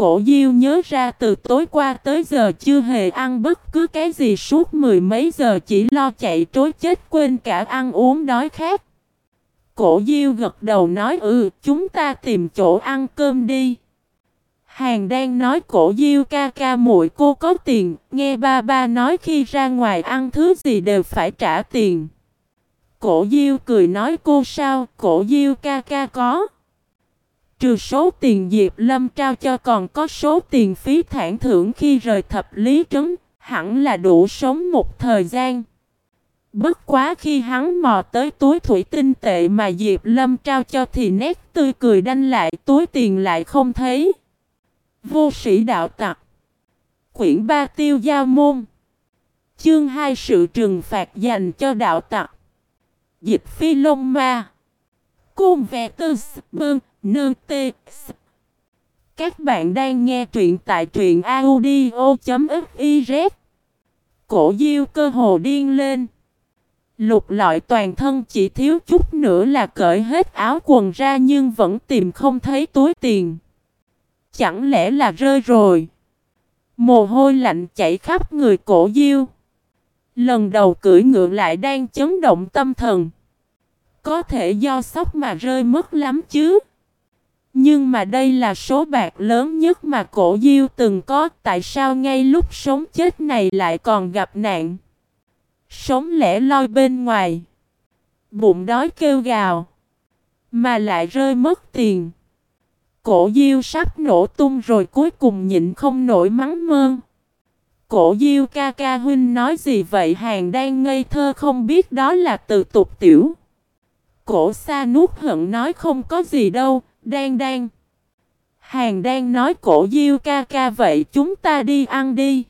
cổ diêu nhớ ra từ tối qua tới giờ chưa hề ăn bất cứ cái gì suốt mười mấy giờ chỉ lo chạy trối chết quên cả ăn uống đói khát. Cổ diêu gật đầu nói ừ chúng ta tìm chỗ ăn cơm đi. Hàng đang nói cổ diêu ca ca muội cô có tiền, nghe ba ba nói khi ra ngoài ăn thứ gì đều phải trả tiền. Cổ diêu cười nói cô sao, cổ diêu ca ca có. Trừ số tiền Diệp Lâm trao cho còn có số tiền phí thản thưởng khi rời thập lý trấn, hẳn là đủ sống một thời gian. Bất quá khi hắn mò tới túi thủy tinh tệ mà Diệp Lâm trao cho thì nét tươi cười đanh lại túi tiền lại không thấy. Vô sĩ đạo tặc. Quyển ba tiêu giao môn. Chương 2 sự trừng phạt dành cho đạo tặc. Dịch phi lông ma. Côn vẹt tư bơn nơ tê Các bạn đang nghe truyện tại truyện audio.fiz Cổ diêu cơ hồ điên lên Lục lọi toàn thân chỉ thiếu chút nữa là cởi hết áo quần ra nhưng vẫn tìm không thấy túi tiền. Chẳng lẽ là rơi rồi? Mồ hôi lạnh chảy khắp người cổ diêu. Lần đầu cưỡi ngựa lại đang chấn động tâm thần. Có thể do sốc mà rơi mất lắm chứ. Nhưng mà đây là số bạc lớn nhất mà cổ diêu từng có. Tại sao ngay lúc sống chết này lại còn gặp nạn? Sống lẻ loi bên ngoài. Bụng đói kêu gào. Mà lại rơi mất tiền. Cổ diêu sắp nổ tung rồi cuối cùng nhịn không nổi mắng mơn. Cổ diêu ca ca huynh nói gì vậy hàng đang ngây thơ không biết đó là từ tục tiểu. Cổ xa nuốt hận nói không có gì đâu, đang đang. Hàng đang nói cổ diêu ca ca vậy chúng ta đi ăn đi.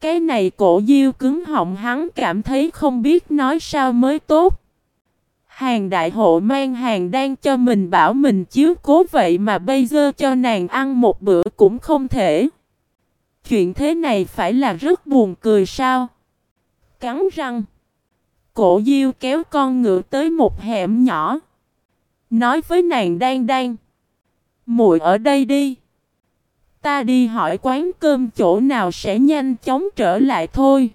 Cái này cổ diêu cứng họng hắn cảm thấy không biết nói sao mới tốt. Hàng đại hộ mang hàng đang cho mình bảo mình chiếu cố vậy mà bây giờ cho nàng ăn một bữa cũng không thể. Chuyện thế này phải là rất buồn cười sao? Cắn răng. Cổ diêu kéo con ngựa tới một hẻm nhỏ. Nói với nàng đang đang. muội ở đây đi. Ta đi hỏi quán cơm chỗ nào sẽ nhanh chóng trở lại thôi.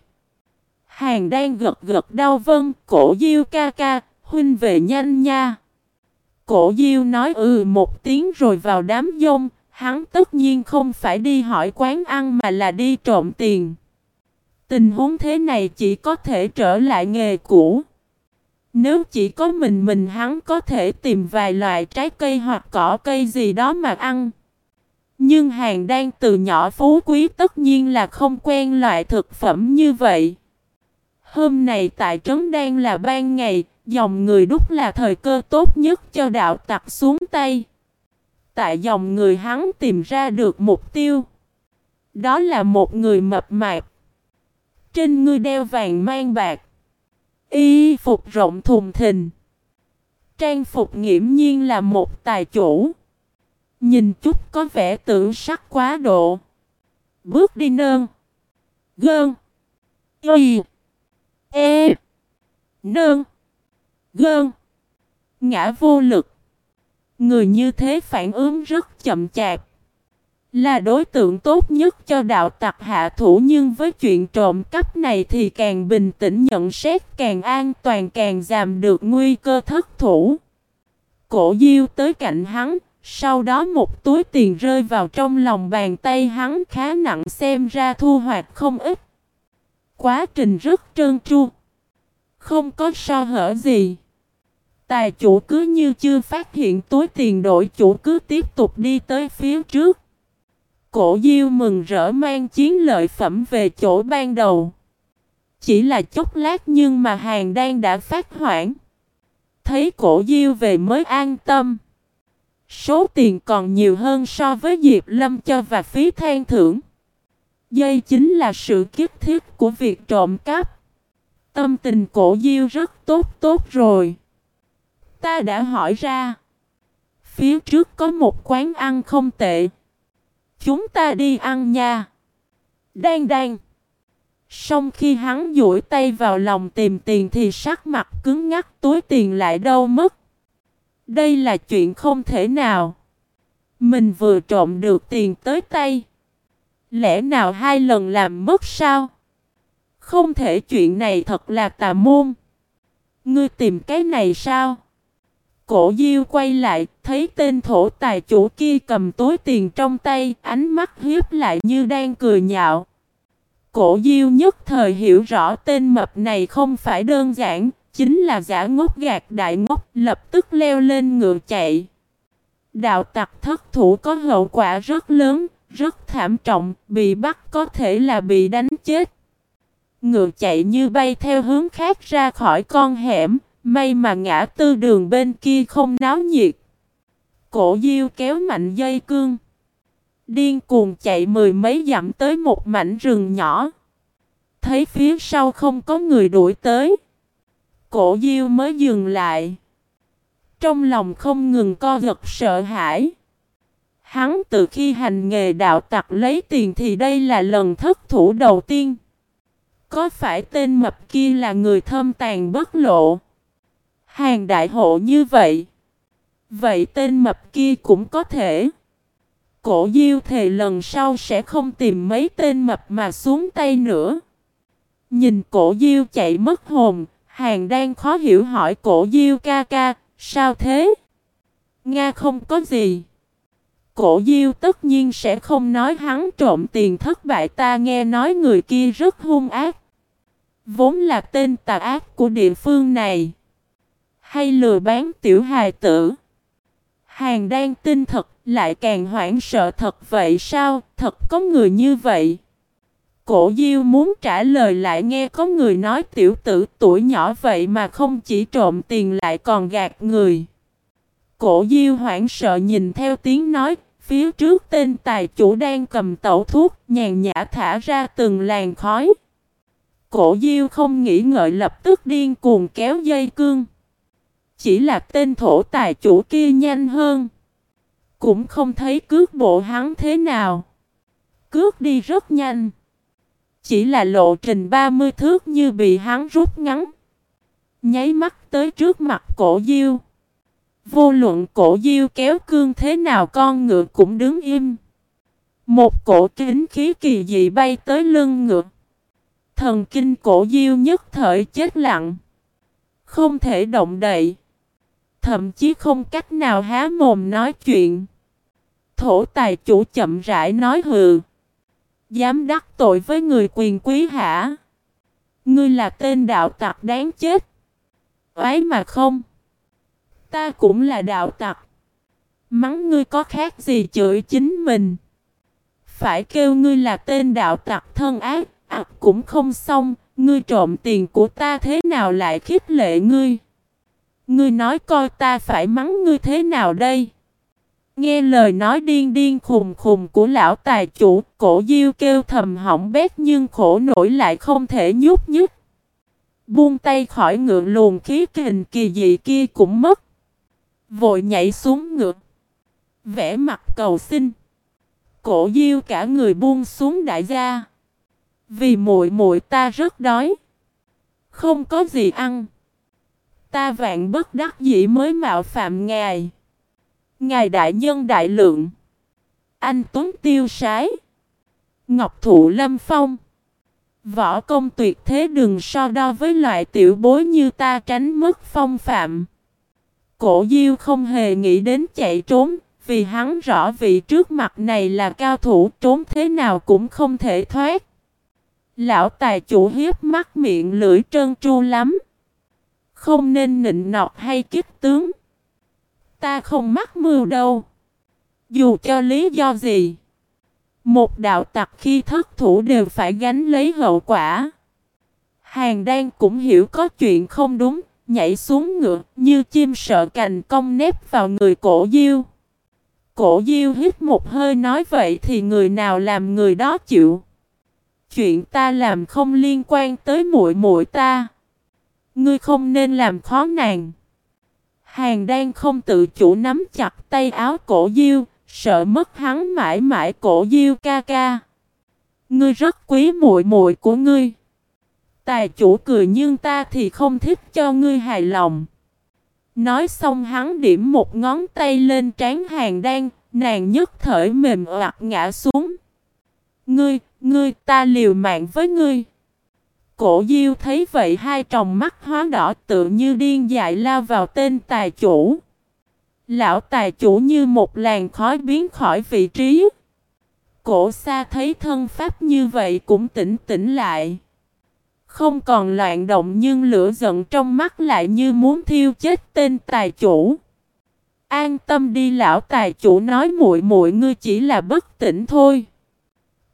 Hàng đang gật gật đau vân, cổ diêu ca ca, huynh về nhanh nha. Cổ diêu nói ừ một tiếng rồi vào đám dông, hắn tất nhiên không phải đi hỏi quán ăn mà là đi trộm tiền. Tình huống thế này chỉ có thể trở lại nghề cũ. Nếu chỉ có mình mình hắn có thể tìm vài loại trái cây hoặc cỏ cây gì đó mà ăn. Nhưng hàng đang từ nhỏ phú quý tất nhiên là không quen loại thực phẩm như vậy. Hôm này tại trấn đang là ban ngày, dòng người đúc là thời cơ tốt nhất cho đạo tặc xuống tay. Tại dòng người hắn tìm ra được mục tiêu. Đó là một người mập mạp. Trên người đeo vàng mang bạc. Y phục rộng thùng thình. Trang phục nghiễm nhiên là một tài chủ. Nhìn chút có vẻ tự sắc quá độ. Bước đi nơn. Gơn. Y. E. Nơn. Gơn. Ngã vô lực. Người như thế phản ứng rất chậm chạp. Là đối tượng tốt nhất cho đạo tặc hạ thủ nhưng với chuyện trộm cắp này thì càng bình tĩnh nhận xét càng an toàn càng giảm được nguy cơ thất thủ. Cổ diêu tới cạnh hắn, sau đó một túi tiền rơi vào trong lòng bàn tay hắn khá nặng xem ra thu hoạch không ít. Quá trình rất trơn tru. Không có so hở gì. Tài chủ cứ như chưa phát hiện túi tiền đổi chủ cứ tiếp tục đi tới phía trước. Cổ diêu mừng rỡ mang chiến lợi phẩm về chỗ ban đầu. Chỉ là chốc lát nhưng mà hàng đang đã phát hoảng. Thấy cổ diêu về mới an tâm. Số tiền còn nhiều hơn so với Diệp Lâm cho và phí than thưởng. Dây chính là sự kiếp thiết của việc trộm cắp. Tâm tình cổ diêu rất tốt tốt rồi. Ta đã hỏi ra. Phía trước có một quán ăn không tệ. Chúng ta đi ăn nha. Đang đang. Xong khi hắn duỗi tay vào lòng tìm tiền thì sắc mặt cứng ngắc, túi tiền lại đâu mất. Đây là chuyện không thể nào. Mình vừa trộm được tiền tới tay. Lẽ nào hai lần làm mất sao? Không thể, chuyện này thật là tà môn. Ngươi tìm cái này sao? Cổ Diêu quay lại, thấy tên thổ tài chủ kia cầm túi tiền trong tay, ánh mắt hiếp lại như đang cười nhạo. Cổ Diêu nhất thời hiểu rõ tên mập này không phải đơn giản, chính là giả ngốc gạt đại ngốc, lập tức leo lên ngựa chạy. Đạo tặc thất thủ có hậu quả rất lớn, rất thảm trọng, bị bắt có thể là bị đánh chết. Ngựa chạy như bay theo hướng khác ra khỏi con hẻm, may mà ngã tư đường bên kia không náo nhiệt. Cổ diêu kéo mạnh dây cương. Điên cuồng chạy mười mấy dặm tới một mảnh rừng nhỏ. Thấy phía sau không có người đuổi tới. Cổ diêu mới dừng lại. Trong lòng không ngừng co giật sợ hãi. Hắn từ khi hành nghề đạo tặc lấy tiền thì đây là lần thất thủ đầu tiên. Có phải tên mập kia là người thâm tàn bất lộ? Hàng đại hộ như vậy. Vậy tên mập kia cũng có thể. Cổ diêu thề lần sau sẽ không tìm mấy tên mập mà xuống tay nữa. Nhìn cổ diêu chạy mất hồn, hàng đang khó hiểu hỏi cổ diêu ca ca, sao thế? Nga không có gì. Cổ diêu tất nhiên sẽ không nói hắn trộm tiền thất bại ta nghe nói người kia rất hung ác. Vốn là tên tà ác của địa phương này. Hay lừa bán tiểu hài tử. Hàng đang tin thật lại càng hoảng sợ thật vậy sao? Thật có người như vậy. Cổ Diêu muốn trả lời lại nghe có người nói tiểu tử tuổi nhỏ vậy mà không chỉ trộm tiền lại còn gạt người. Cổ Diêu hoảng sợ nhìn theo tiếng nói, phía trước tên tài chủ đang cầm tẩu thuốc, nhàn nhã thả ra từng làn khói. Cổ Diêu không nghĩ ngợi lập tức điên cuồng kéo dây cương. Chỉ là tên thổ tài chủ kia nhanh hơn. Cũng không thấy cước bộ hắn thế nào. Cước đi rất nhanh. Chỉ là lộ trình 30 thước như bị hắn rút ngắn. Nháy mắt tới trước mặt cổ diêu. Vô luận cổ diêu kéo cương thế nào con ngựa cũng đứng im. Một cổ kính khí kỳ dị bay tới lưng ngựa. Thần kinh cổ diêu nhất thời chết lặng. Không thể động đậy. Thậm chí không cách nào há mồm nói chuyện. Thổ tài chủ chậm rãi nói hừ. Dám đắc tội với người quyền quý hả? Ngươi là tên đạo tặc đáng chết. Ấy mà không. Ta cũng là đạo tặc. Mắng ngươi có khác gì chửi chính mình. Phải kêu ngươi là tên đạo tặc thân ác, ạc cũng không xong, ngươi trộm tiền của ta thế nào lại khích lệ ngươi. Ngươi nói coi ta phải mắng ngươi thế nào đây? Nghe lời nói điên điên khùng khùng của lão tài chủ, cổ diêu kêu thầm hỏng bét nhưng khổ nổi lại không thể nhúc nhích. Buông tay khỏi ngựa luồng khí kình kỳ dị kia cũng mất. Vội nhảy xuống ngựa. Vẽ mặt cầu xin. Cổ diêu cả người buông xuống đại gia. Vì muội muội ta rất đói. Không có gì ăn. Ta vạn bất đắc dĩ mới mạo phạm ngài. Ngài đại nhân đại lượng. Anh Tuấn Tiêu Sái. Ngọc Thụ Lâm Phong. Võ công tuyệt thế đừng so đo với loại tiểu bối như ta tránh mất phong phạm. Cổ Diêu không hề nghĩ đến chạy trốn, vì hắn rõ vị trước mặt này là cao thủ trốn thế nào cũng không thể thoát. Lão tài chủ hiếp mắt miệng lưỡi trơn tru lắm. Không nên nịnh nọt hay kích tướng. Ta không mắc mưu đâu. Dù cho lý do gì. Một đạo tặc khi thất thủ đều phải gánh lấy hậu quả. Hàng đan cũng hiểu có chuyện không đúng, nhảy xuống ngựa như chim sợ cành cong nếp vào người cổ diêu. Cổ diêu hít một hơi nói vậy thì người nào làm người đó chịu. Chuyện ta làm không liên quan tới muội muội ta. Ngươi không nên làm khó nàng. Hàng đang không tự chủ nắm chặt tay áo cổ diêu, sợ mất hắn mãi mãi cổ diêu ca ca. Ngươi rất quý muội muội của ngươi. Tài chủ cười nhưng ta thì không thích cho ngươi hài lòng. Nói xong hắn điểm một ngón tay lên trán hàng đang, Nàng nhất thời mềm oặt ngã xuống. Ngươi, ngươi, ta liều mạng với ngươi. Cổ diêu thấy vậy hai tròng mắt hóa đỏ tự như điên dại lao vào tên tài chủ. Lão tài chủ như một làn khói biến khỏi vị trí. Cổ xa thấy thân pháp như vậy cũng tỉnh tỉnh lại. Không còn loạn động nhưng lửa giận trong mắt lại như muốn thiêu chết tên tài chủ. An tâm đi lão tài chủ nói muội muội ngươi chỉ là bất tỉnh thôi.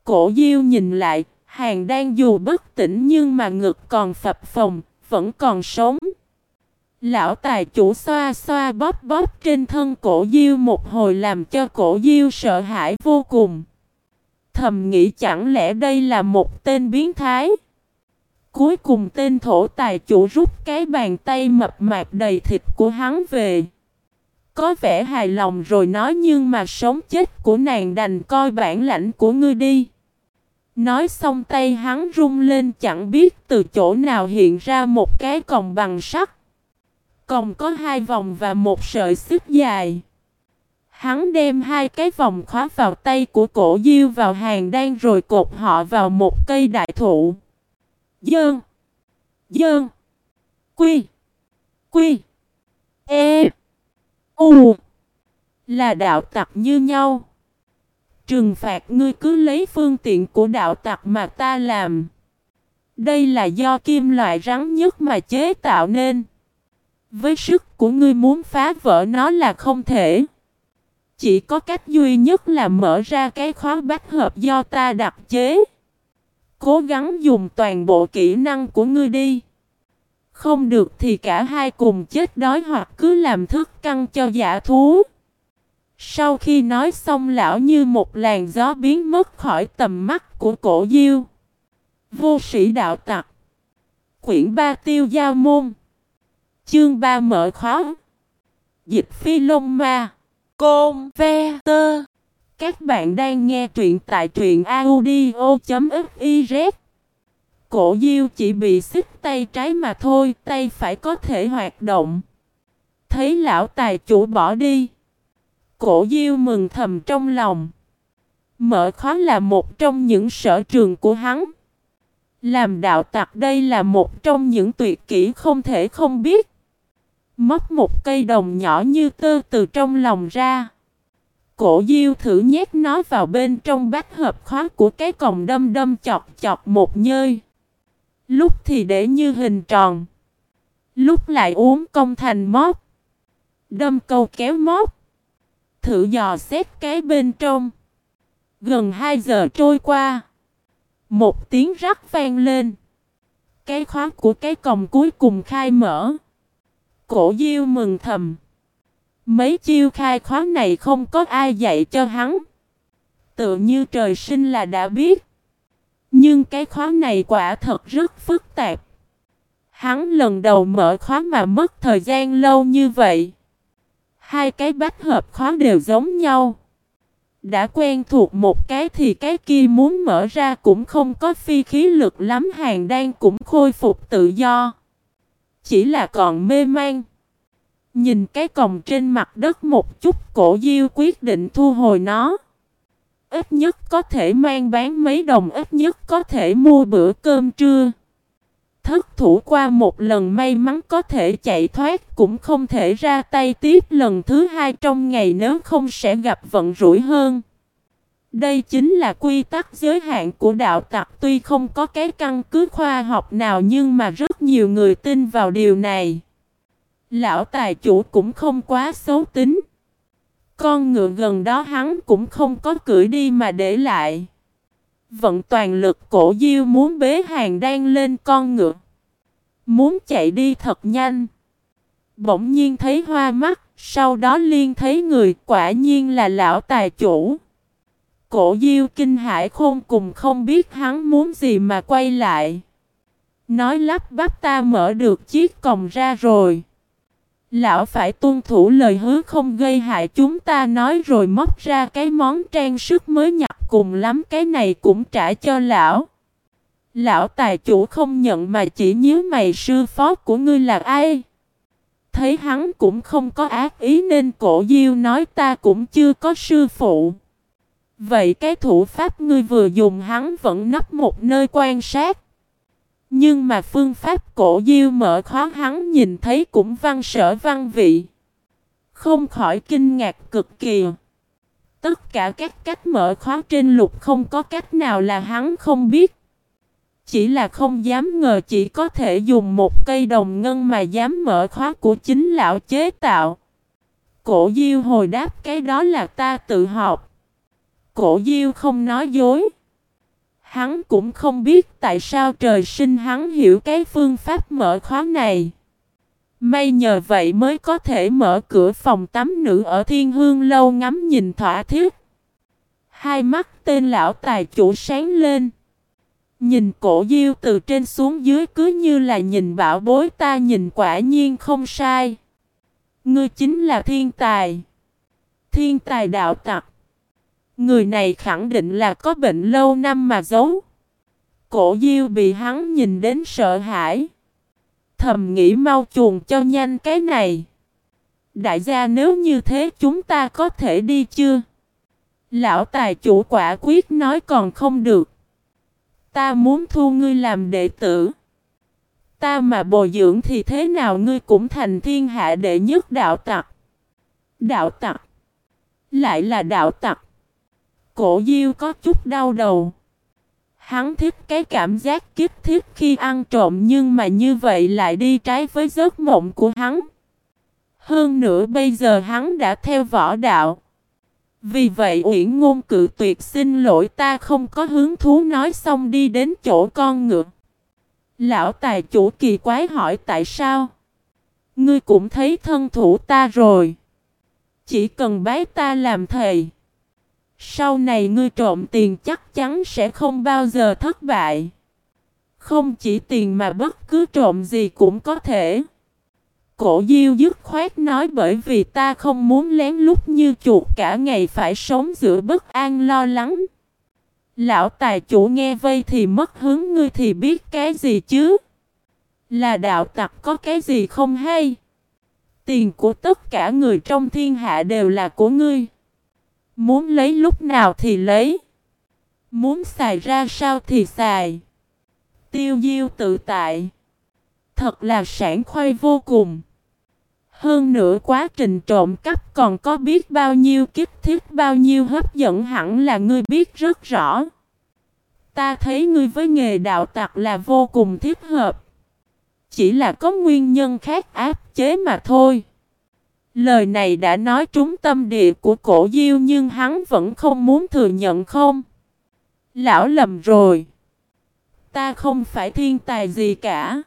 Cổ Diêu nhìn lại, hàng đang dù bất tỉnh nhưng mà ngực còn phập phồng, vẫn còn sống. Lão tài chủ xoa xoa bóp bóp trên thân cổ Diêu một hồi làm cho cổ Diêu sợ hãi vô cùng. Thầm nghĩ chẳng lẽ đây là một tên biến thái. Cuối cùng tên thổ tài chủ rút cái bàn tay mập mạp đầy thịt của hắn về. Có vẻ hài lòng rồi nói nhưng mà sống chết của nàng đành coi bản lãnh của ngươi đi. Nói xong tay hắn rung lên chẳng biết từ chỗ nào hiện ra một cái còng bằng sắt. Còng có hai vòng và một sợi xích dài. Hắn đem hai cái vòng khóa vào tay của cổ diêu vào hàng đan rồi cột họ vào một cây đại thụ. Dơn. Dơn. Quy. Quy. E. U. Là đạo tặc như nhau. Trừng phạt ngươi cứ lấy phương tiện của đạo tặc mà ta làm. Đây là do kim loại rắn nhất mà chế tạo nên. Với sức của ngươi muốn phá vỡ nó là không thể. Chỉ có cách duy nhất là mở ra cái khóa bách hợp do ta đặt chế. Cố gắng dùng toàn bộ kỹ năng của ngươi đi. Không được thì cả hai cùng chết đói hoặc cứ làm thức căng cho giả thú. Sau khi nói xong lão như một làn gió biến mất khỏi tầm mắt của cổ diêu. Vô sĩ đạo tặc. Quyển ba tiêu giao môn. Chương ba mở khó. Dịch phi lông ma. Côn ve tơ. Các bạn đang nghe truyện tại truyện audio.fiz Cổ diêu chỉ bị xích tay trái mà thôi, tay phải có thể hoạt động. Thấy lão tài chủ bỏ đi. Cổ diêu mừng thầm trong lòng. Mở khó là một trong những sở trường của hắn. Làm đạo tặc đây là một trong những tuyệt kỹ không thể không biết. Móc một cây đồng nhỏ như tơ từ trong lòng ra. Cổ diêu thử nhét nó vào bên trong bát hợp khóa của cái còng đâm đâm chọc chọc một nhơi. Lúc thì để như hình tròn. Lúc lại uống công thành móc. Đâm câu kéo móc. Thử dò xét cái bên trong. Gần 2 giờ trôi qua. Một tiếng rắc vang lên. Cái khóa của cái còng cuối cùng khai mở. Cổ diêu mừng thầm. Mấy chiêu khai khóa này không có ai dạy cho hắn. Tự như trời sinh là đã biết. Nhưng cái khóa này quả thật rất phức tạp. Hắn lần đầu mở khóa mà mất thời gian lâu như vậy. Hai cái bách hợp khóa đều giống nhau. Đã quen thuộc một cái thì cái kia muốn mở ra cũng không có phi khí lực lắm, hàng đang cũng khôi phục tự do. Chỉ là còn mê man. Nhìn cái còng trên mặt đất một chút cổ diêu quyết định thu hồi nó. Ít nhất có thể mang bán mấy đồng, ít nhất có thể mua bữa cơm trưa. Thất thủ qua một lần may mắn có thể chạy thoát, cũng không thể ra tay tiếp lần thứ hai trong ngày nếu không sẽ gặp vận rủi hơn. Đây chính là quy tắc giới hạn của đạo tặc, tuy không có cái căn cứ khoa học nào nhưng mà rất nhiều người tin vào điều này. Lão tài chủ cũng không quá xấu tính. Con ngựa gần đó hắn cũng không có cưỡi đi mà để lại. Vận toàn lực cổ diêu muốn bế hàng đang lên con ngựa. Muốn chạy đi thật nhanh. Bỗng nhiên thấy hoa mắt, sau đó liên thấy người quả nhiên là lão tài chủ. Cổ diêu kinh hải khôn cùng không biết hắn muốn gì mà quay lại. Nói lắp bắp ta mở được chiếc còng ra rồi. Lão phải tuân thủ lời hứa không gây hại chúng ta nói rồi móc ra cái món trang sức mới nhặt cùng lắm, cái này cũng trả cho lão. Lão tài chủ không nhận mà chỉ nhớ mày sư phó của ngươi là ai. thấy hắn cũng không có ác ý nên cổ diêu nói ta cũng chưa có sư phụ. Vậy cái thủ pháp ngươi vừa dùng hắn vẫn nấp một nơi quan sát. Nhưng mà phương pháp cổ diêu mở khó hắn nhìn thấy cũng văn sở văn vị. Không khỏi kinh ngạc cực kỳ. Tất cả các cách mở khóa trên lục không có cách nào là hắn không biết. Chỉ là không dám ngờ chỉ có thể dùng một cây đồng ngân mà dám mở khóa của chính lão chế tạo. Cổ diêu hồi đáp cái đó là ta tự học. Cổ diêu không nói dối. Hắn cũng không biết tại sao trời sinh hắn hiểu cái phương pháp mở khóa này. May nhờ vậy mới có thể mở cửa phòng tắm nữ ở thiên hương lâu ngắm nhìn thỏa thiết. Hai mắt tên lão tài chủ sáng lên. Nhìn cổ diêu từ trên xuống dưới cứ như là nhìn bảo bối ta nhìn quả nhiên không sai. Ngươi chính là thiên tài. Thiên tài đạo tặc. Người này khẳng định là có bệnh lâu năm mà giấu. Cổ diêu bị hắn nhìn đến sợ hãi. Thầm nghĩ mau chuồn cho nhanh cái này. Đại gia nếu như thế chúng ta có thể đi chưa? Lão tài chủ quả quyết nói còn không được. Ta muốn thu ngươi làm đệ tử. Ta mà bồi dưỡng thì thế nào ngươi cũng thành thiên hạ đệ nhất đạo tặc. Đạo tặc. Lại là đạo tặc. Cổ diêu có chút đau đầu. Hắn thích cái cảm giác kích thích khi ăn trộm nhưng mà như vậy lại đi trái với giấc mộng của hắn. Hơn nữa bây giờ hắn đã theo võ đạo. Vì vậy Uyển Ngôn cự tuyệt xin lỗi ta không có hứng thú nói xong đi đến chỗ con ngựa. Lão tài chủ kỳ quái hỏi tại sao? Ngươi cũng thấy thân thủ ta rồi. Chỉ cần bái ta làm thầy. Sau này ngươi trộm tiền chắc chắn sẽ không bao giờ thất bại. Không chỉ tiền mà bất cứ trộm gì cũng có thể. Cổ diêu dứt khoát nói bởi vì ta không muốn lén lút như chuột cả ngày phải sống giữa bất an lo lắng. Lão tài chủ nghe vây thì mất hứng, ngươi thì biết cái gì chứ? Là đạo tặc có cái gì không hay? Tiền của tất cả người trong thiên hạ đều là của ngươi. Muốn lấy lúc nào thì lấy. Muốn xài ra sao thì xài. Tiêu diêu tự tại. Thật là sản khoai vô cùng. Hơn nữa quá trình trộm cắp còn có biết bao nhiêu kích thiết bao nhiêu hấp dẫn hẳn là ngươi biết rất rõ. Ta thấy ngươi với nghề đạo tặc là vô cùng thiết hợp. Chỉ là có nguyên nhân khác áp chế mà thôi. Lời này đã nói trúng tâm địa của cổ diêu nhưng hắn vẫn không muốn thừa nhận không. Lão lầm rồi. Ta không phải thiên tài gì cả.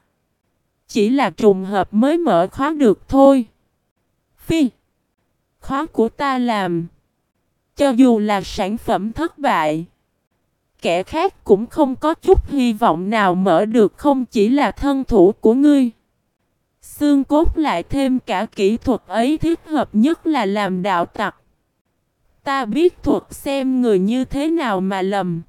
Chỉ là trùng hợp mới mở khóa được thôi. Phi. Khóa của ta làm. Cho dù là sản phẩm thất bại. Kẻ khác cũng không có chút hy vọng nào mở được không chỉ là thân thủ của ngươi. Xương cốt lại thêm cả kỹ thuật ấy thích hợp nhất là làm đạo tặc. Ta biết thuật xem người như thế nào mà lầm.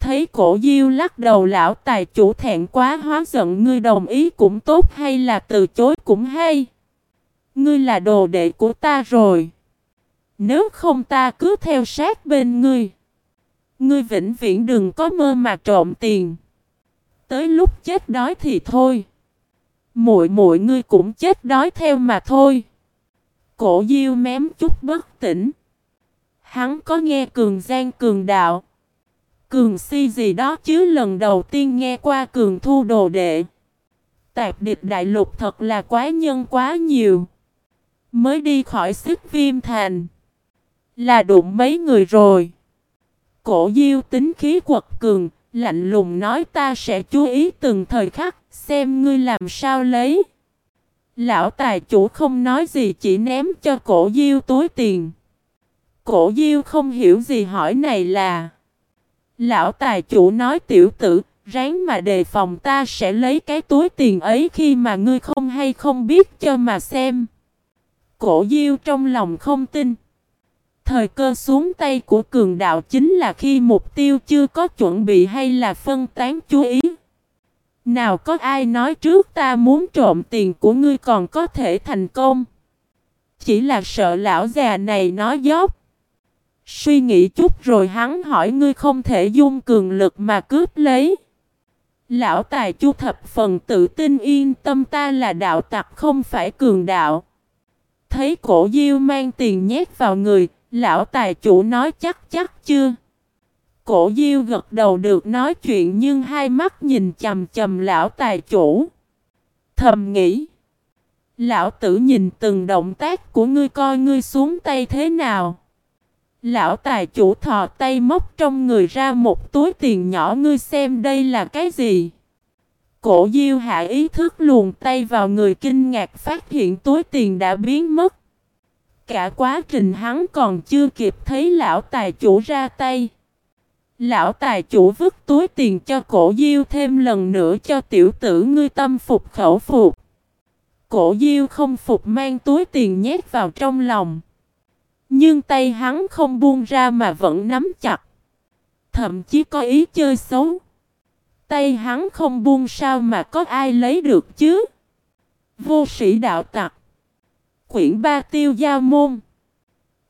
Thấy cổ diêu lắc đầu, lão tài chủ thẹn quá, hóa giận, ngươi đồng ý cũng tốt hay là từ chối cũng hay. Ngươi là đồ đệ của ta rồi. Nếu không ta cứ theo sát bên ngươi. Ngươi vĩnh viễn đừng có mơ mà trộm tiền. Tới lúc chết đói thì thôi. Muội muội ngươi cũng chết đói theo mà thôi. Cổ Diêu mém chút bất tỉnh. Hắn có nghe cường gian cường đạo. Cường si gì đó chứ lần đầu tiên nghe qua cường thu đồ đệ. Tạp địch đại lục thật là quá nhân quá nhiều. Mới đi khỏi sức viêm thành. Là đụng mấy người rồi. Cổ diêu tính khí quật cường, lạnh lùng nói ta sẽ chú ý từng thời khắc, xem ngươi làm sao lấy. Lão tài chủ không nói gì chỉ ném cho cổ diêu túi tiền. Cổ diêu không hiểu gì hỏi này là. Lão tài chủ nói tiểu tử, ráng mà đề phòng ta sẽ lấy cái túi tiền ấy khi mà ngươi không hay không biết cho mà xem. Cổ diêu trong lòng không tin. Thời cơ xuống tay của cường đạo chính là khi mục tiêu chưa có chuẩn bị hay là phân tán chú ý. Nào có ai nói trước ta muốn trộm tiền của ngươi còn có thể thành công. Chỉ là sợ lão già này nói dốc. Suy nghĩ chút rồi hắn hỏi ngươi không thể dung cường lực mà cướp lấy. Lão tài chu thập phần tự tin yên tâm ta là đạo tặc không phải cường đạo. Thấy cổ diêu mang tiền nhét vào người, lão tài chủ nói chắc chắc chưa. Cổ diêu gật đầu được nói chuyện nhưng hai mắt nhìn chầm chầm lão tài chủ. Thầm nghĩ. Lão tử nhìn từng động tác của ngươi coi ngươi xuống tay thế nào. Lão tài chủ thò tay móc trong người ra một túi tiền nhỏ, ngươi xem đây là cái gì. Cổ diêu hạ ý thức luồn tay vào người, kinh ngạc phát hiện túi tiền đã biến mất. Cả quá trình hắn còn chưa kịp thấy lão tài chủ ra tay. Lão tài chủ vứt túi tiền cho cổ diêu thêm lần nữa cho tiểu tử ngươi tâm phục khẩu phục. Cổ diêu không phục mang túi tiền nhét vào trong lòng. Nhưng tay hắn không buông ra mà vẫn nắm chặt. Thậm chí có ý chơi xấu. Tay hắn không buông sao mà có ai lấy được chứ. Vô sĩ đạo tặc. Quyển 3 tiêu gia môn.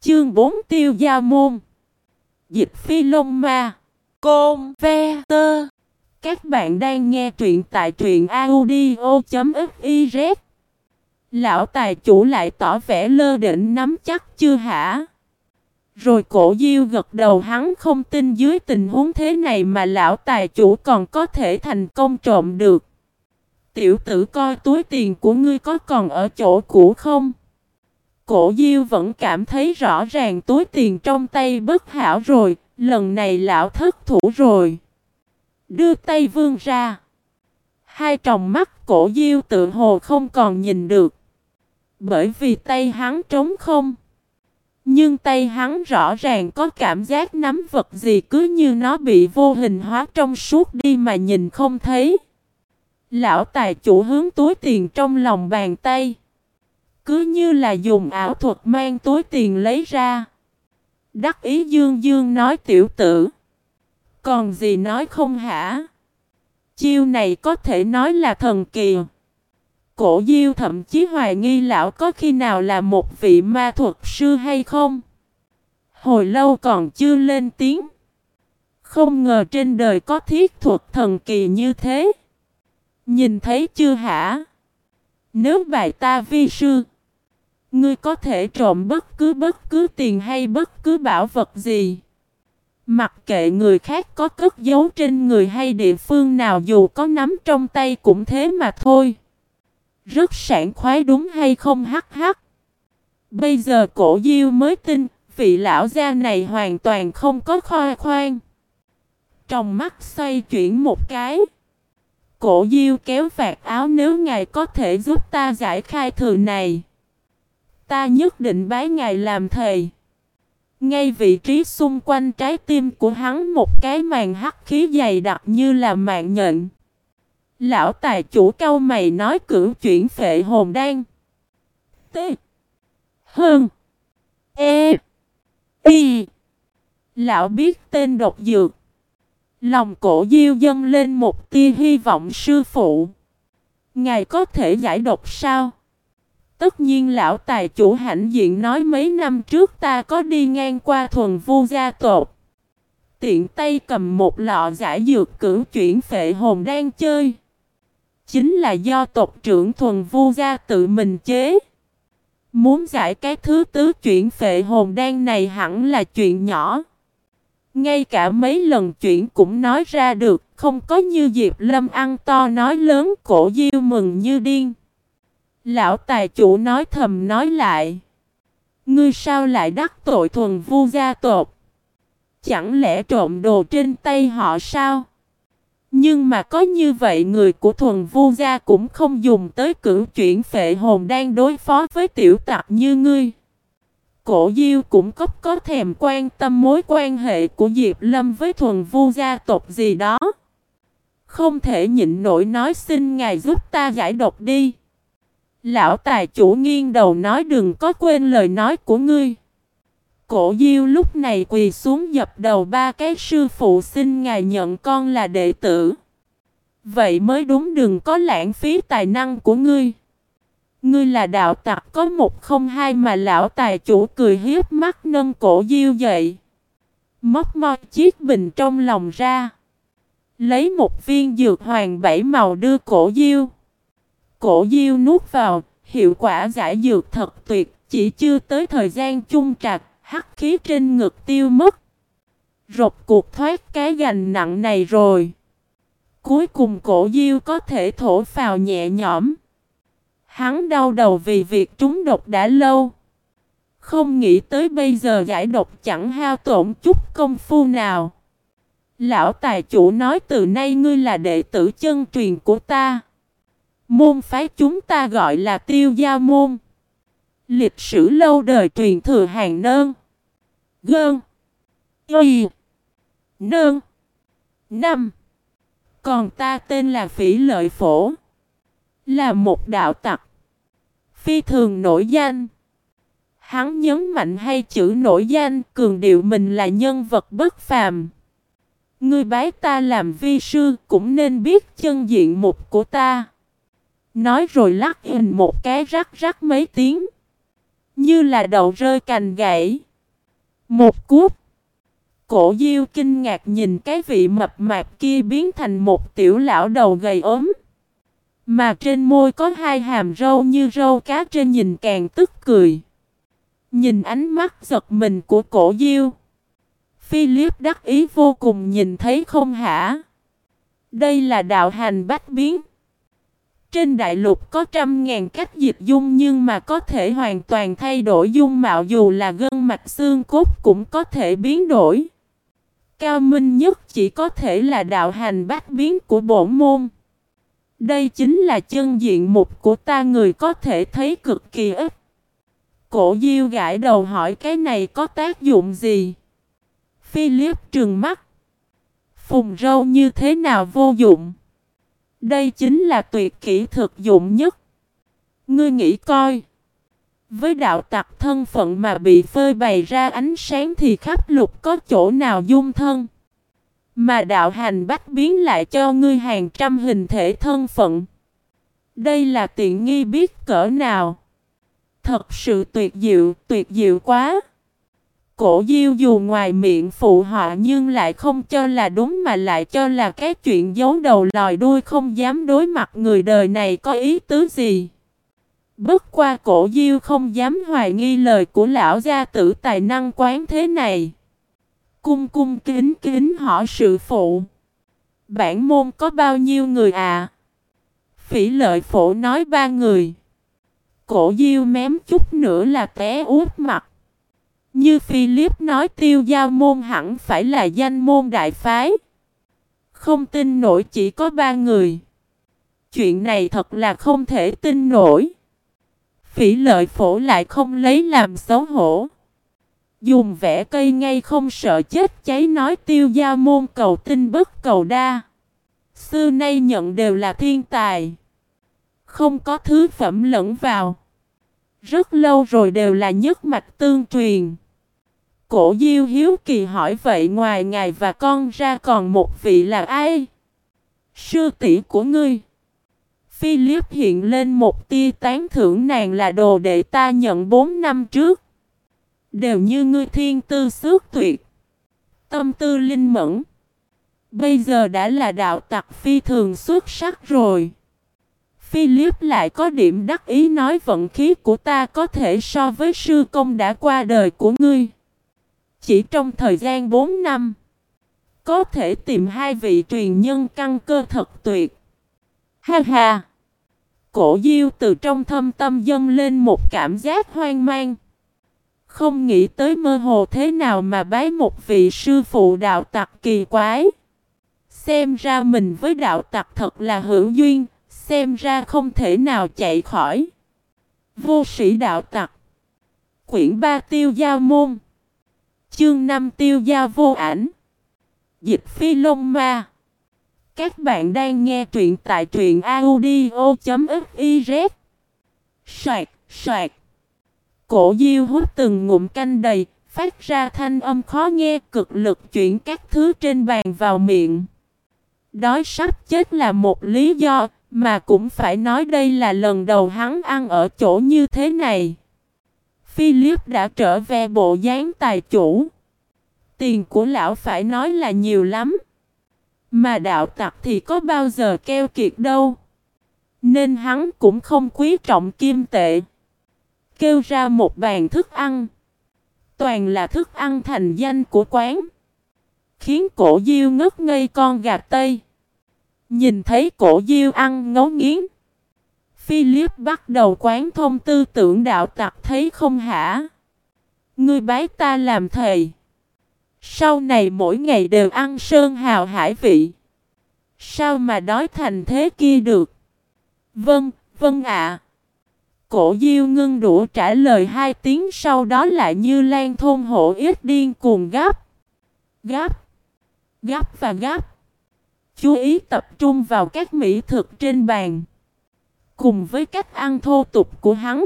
Chương 4 tiêu gia môn. Dịch phi lông ma. Côn ve tơ. Các bạn đang nghe truyện tại truyện audio.fiz. Lão tài chủ lại tỏ vẻ lơ định nắm chắc chưa hả? Rồi cổ diêu gật đầu, hắn không tin dưới tình huống thế này mà lão tài chủ còn có thể thành công trộm được. Tiểu tử coi túi tiền của ngươi có còn ở chỗ cũ không? Cổ diêu vẫn cảm thấy rõ ràng túi tiền trong tay bất hảo rồi, lần này lão thất thủ rồi. Đưa tay vương ra. Hai tròng mắt cổ diêu tự hồ không còn nhìn được. Bởi vì tay hắn trống không. Nhưng tay hắn rõ ràng có cảm giác nắm vật gì cứ như nó bị vô hình hóa trong suốt đi mà nhìn không thấy. Lão tài chủ hướng túi tiền trong lòng bàn tay. Cứ như là dùng ảo thuật mang túi tiền lấy ra. Đắc ý dương dương nói tiểu tử. Còn gì nói không hả? Chiêu này có thể nói là thần kỳ. Cổ diêu thậm chí hoài nghi lão có khi nào là một vị ma thuật sư hay không. Hồi lâu còn chưa lên tiếng. Không ngờ trên đời có thiết thuật thần kỳ như thế. Nhìn thấy chưa hả? Nếu bài ta vi sư. Ngươi có thể trộm bất cứ bất cứ tiền hay bất cứ bảo vật gì. Mặc kệ người khác có cất giấu trên người hay địa phương nào dù có nắm trong tay cũng thế mà thôi. Rất sảng khoái đúng hay không hắc hắc. Bây giờ cổ diêu mới tin, vị lão gia này hoàn toàn không có khoa khoan. Trong mắt xoay chuyển một cái. Cổ diêu kéo vạt áo nếu ngài có thể giúp ta giải khai thừa này. Ta nhất định bái ngài làm thầy. Ngay vị trí xung quanh trái tim của hắn một cái màn hắc khí dày đặc như là mạng nhện. Lão tài chủ cao mày nói cưỡng chuyển phệ hồn đan. T. Hơn. E. Y. Lão biết tên độc dược. Lòng cổ diêu dâng lên một tia hy vọng sư phụ. Ngài có thể giải độc sao? Tất nhiên lão tài chủ hãnh diện nói mấy năm trước ta có đi ngang qua thuần vu gia tộc. Tiện tay cầm một lọ giải dược cưỡng chuyển phệ hồn đang chơi. Chính là do tộc trưởng thuần vu gia tự mình chế. Muốn giải cái thứ tứ chuyển phệ hồn đan này hẳn là chuyện nhỏ. Ngay cả mấy lần chuyển cũng nói ra được, không có như Diệp Lâm ăn to nói lớn cổ diêu mừng như điên. Lão tài chủ nói thầm nói lại. Ngươi sao lại đắc tội thuần vu gia tộc? Chẳng lẽ trộm đồ trên tay họ sao? Nhưng mà có như vậy người của thuần vu gia cũng không dùng tới cử chuyển phệ hồn đang đối phó với tiểu tạp như ngươi. Cổ diêu cũng có có thèm quan tâm mối quan hệ của Diệp Lâm với thuần vu gia tộc gì đó. Không thể nhịn nổi nói xin ngài giúp ta giải độc đi. Lão tài chủ nghiêng đầu nói đừng có quên lời nói của ngươi. Cổ diêu lúc này quỳ xuống dập đầu ba cái sư phụ xin ngài nhận con là đệ tử. Vậy mới đúng đừng có lãng phí tài năng của ngươi. Ngươi là đạo tặc, có một không hai mà lão tài chủ cười hiếp mắt nâng cổ diêu dậy. Móc mo chiếc bình trong lòng ra. Lấy một viên dược hoàng bảy màu đưa cổ diêu. Cổ diêu nuốt vào, hiệu quả giải dược thật tuyệt, chỉ chưa tới thời gian chung trạc, hắc khí trên ngực tiêu mất. Rột cuộc thoát cái gành nặng này rồi. Cuối cùng cổ diêu có thể thổ phào nhẹ nhõm. Hắn đau đầu vì việc trúng độc đã lâu. Không nghĩ tới bây giờ giải độc chẳng hao tổn chút công phu nào. Lão tài chủ nói từ nay ngươi là đệ tử chân truyền của ta. Môn phái chúng ta gọi là tiêu gia môn. Lịch sử lâu đời truyền thừa hàng nơn. Gơn. Y. Nơn. Năm. Còn ta tên là Phỉ Lợi Phổ. Là một đạo tặc. Phi thường nổi danh. Hắn nhấn mạnh hay chữ nổi danh cường điệu mình là nhân vật bất phàm. Ngươi bái ta làm vi sư cũng nên biết chân diện mục của ta. Nói rồi lắc hình một cái rắc rắc mấy tiếng. Như là đậu rơi cành gãy. Một cút. Cổ diêu kinh ngạc nhìn cái vị mập mạp kia biến thành một tiểu lão đầu gầy ốm. Mà trên môi có hai hàm râu như râu cá trên nhìn càng tức cười. Nhìn ánh mắt giật mình của cổ diêu. Philip đắc ý vô cùng nhìn thấy không hả? Đây là đạo hành bách biến. Trên đại lục có trăm ngàn cách dịch dung nhưng mà có thể hoàn toàn thay đổi dung mạo dù là gân mạch xương cốt cũng có thể biến đổi. Cao minh nhất chỉ có thể là đạo hành bát biến của bổn môn. Đây chính là chân diện mục của ta, người có thể thấy cực kỳ ít. Cổ diêu gãi đầu hỏi, cái này có tác dụng gì? Philip trừng mắt. Phùng râu như thế nào vô dụng? Đây chính là tuyệt kỹ thực dụng nhất. Ngươi nghĩ coi. Với đạo tặc thân phận mà bị phơi bày ra ánh sáng thì khắp lục có chỗ nào dung thân. Mà đạo hành bắt biến lại cho ngươi hàng trăm hình thể thân phận. Đây là tiện nghi biết cỡ nào. Thật sự tuyệt diệu, tuyệt diệu quá. Cổ diêu dù ngoài miệng phụ họ nhưng lại không cho là đúng mà lại cho là cái chuyện giấu đầu lòi đuôi không dám đối mặt người đời này có ý tứ gì. Bất qua cổ diêu không dám hoài nghi lời của lão gia tử tài năng quán thế này. Cung cung kính kính họ sự phụ. Bản môn có bao nhiêu người à? Phỉ lợi phổ nói ba người. Cổ diêu mém chút nữa là té út mặt. Như Philip nói tiêu giao môn hẳn phải là danh môn đại phái. Không tin nổi chỉ có ba người. Chuyện này thật là không thể tin nổi. Phỉ lợi phổ lại không lấy làm xấu hổ. Dùng vẽ cây ngay không sợ chết cháy nói tiêu gia môn cầu tinh bất cầu đa. Xưa nay nhận đều là thiên tài. Không có thứ phẩm lẫn vào. Rất lâu rồi đều là nhất mạch tương truyền. Cổ diêu hiếu kỳ hỏi, vậy ngoài ngài và con ra còn một vị là ai? Sư tỷ của ngươi. Philip hiện lên một tia tán thưởng, nàng là đồ đệ ta nhận 4 năm trước. Đều như ngươi thiên tư xước tuyệt. Tâm tư linh mẫn. Bây giờ đã là đạo tặc phi thường xuất sắc rồi. Philip lại có điểm đắc ý nói, vận khí của ta có thể so với sư công đã qua đời của ngươi. Chỉ trong thời gian 4 năm, có thể tìm hai vị truyền nhân căn cơ thật tuyệt. Ha ha! Cổ diêu từ trong thâm tâm dâng lên một cảm giác hoang mang. Không nghĩ tới mơ hồ thế nào mà bái một vị sư phụ đạo tặc kỳ quái. Xem ra mình với đạo tặc thật là hữu duyên, xem ra không thể nào chạy khỏi. Vô sĩ đạo tặc Quyển ba tiêu giao môn Chương 5 tiêu gia vô ảnh. Dịch phi lông ma. Các bạn đang nghe truyện tại truyện audio.fiz Soạt, soạt Cổ diêu hút từng ngụm canh đầy Phát ra thanh âm khó nghe cực lực chuyển các thứ trên bàn vào miệng. Đói sắp chết là một lý do, mà cũng phải nói đây là lần đầu hắn ăn ở chỗ như thế này. Philip đã trở về bộ dáng tài chủ. Tiền của lão phải nói là nhiều lắm. Mà đạo tặc thì có bao giờ keo kiệt đâu. Nên hắn cũng không quý trọng kim tệ. Kêu ra một bàn thức ăn. Toàn là thức ăn thành danh của quán. Khiến cổ diêu ngất ngây con gà tây. Nhìn thấy cổ diêu ăn ngấu nghiến. Philip bắt đầu quán thông tư tưởng đạo tặc thấy không hả? Ngươi bái ta làm thầy. Sau này mỗi ngày đều ăn sơn hào hải vị. Sao mà đói thành thế kia được? Vâng, vâng ạ. Cổ diêu ngưng đũa trả lời hai tiếng sau đó lại như lan thôn hổ ít điên cuồng gấp. Gấp. Gấp và gấp. Chú ý tập trung vào các mỹ thực trên bàn. Cùng với cách ăn thô tục của hắn.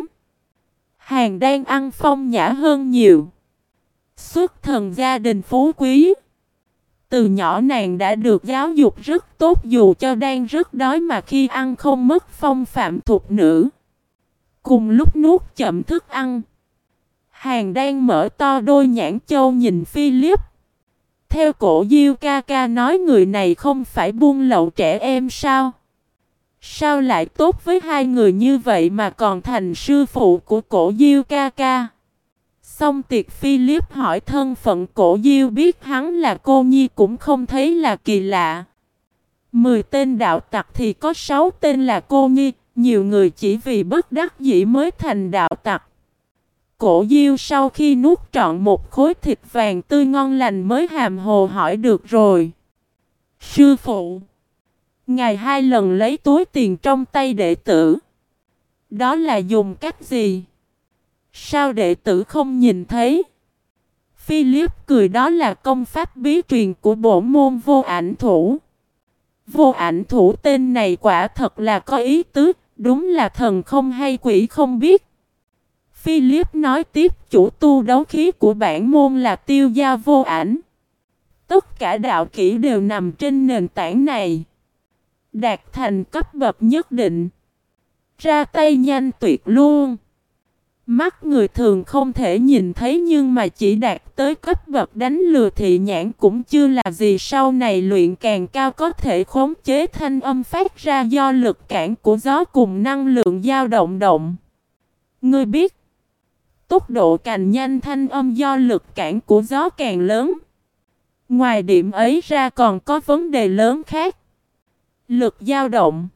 Hàng đang ăn phong nhã hơn nhiều. Xuất thần gia đình phú quý. Từ nhỏ nàng đã được giáo dục rất tốt dù cho đang rất đói mà khi ăn không mất phong phạm thuộc nữ. Cùng lúc nuốt chậm thức ăn. Hàng đang mở to đôi nhãn châu nhìn Philip. Theo cổ Diêu ca ca nói người này không phải buôn lậu trẻ em sao? Sao lại tốt với hai người như vậy mà còn thành sư phụ của cổ Diêu ca ca? Xong tiệc Philip hỏi thân phận cổ Diêu biết hắn là cô Nhi cũng không thấy là kỳ lạ. Mười tên đạo tặc thì có sáu tên là cô Nhi, nhiều người chỉ vì bất đắc dĩ mới thành đạo tặc. Cổ Diêu sau khi nuốt trọn một khối thịt vàng tươi ngon lành mới hàm hồ hỏi được rồi. Sư phụ, Ngài hai lần lấy túi tiền trong tay đệ tử. Đó là dùng cách gì? Sao đệ tử không nhìn thấy? Philip cười đó là công pháp bí truyền của bộ môn vô ảnh thủ. Vô ảnh thủ tên này quả thật là có ý tứ, đúng là thần không hay quỷ không biết. Philip nói tiếp chủ tu đấu khí của bản môn là tiêu gia vô ảnh. Tất cả đạo kỹ đều nằm trên nền tảng này. Đạt thành cấp bậc nhất định. Ra tay nhanh tuyệt luôn. Mắt người thường không thể nhìn thấy nhưng mà chỉ đạt tới cấp bậc đánh lừa thị nhãn cũng chưa là gì sau này luyện càng cao có thể khống chế thanh âm phát ra do lực cản của gió cùng năng lượng dao động động. Ngươi biết, tốc độ càng nhanh thanh âm do lực cản của gió càng lớn. Ngoài điểm ấy ra còn có vấn đề lớn khác. Lực dao động.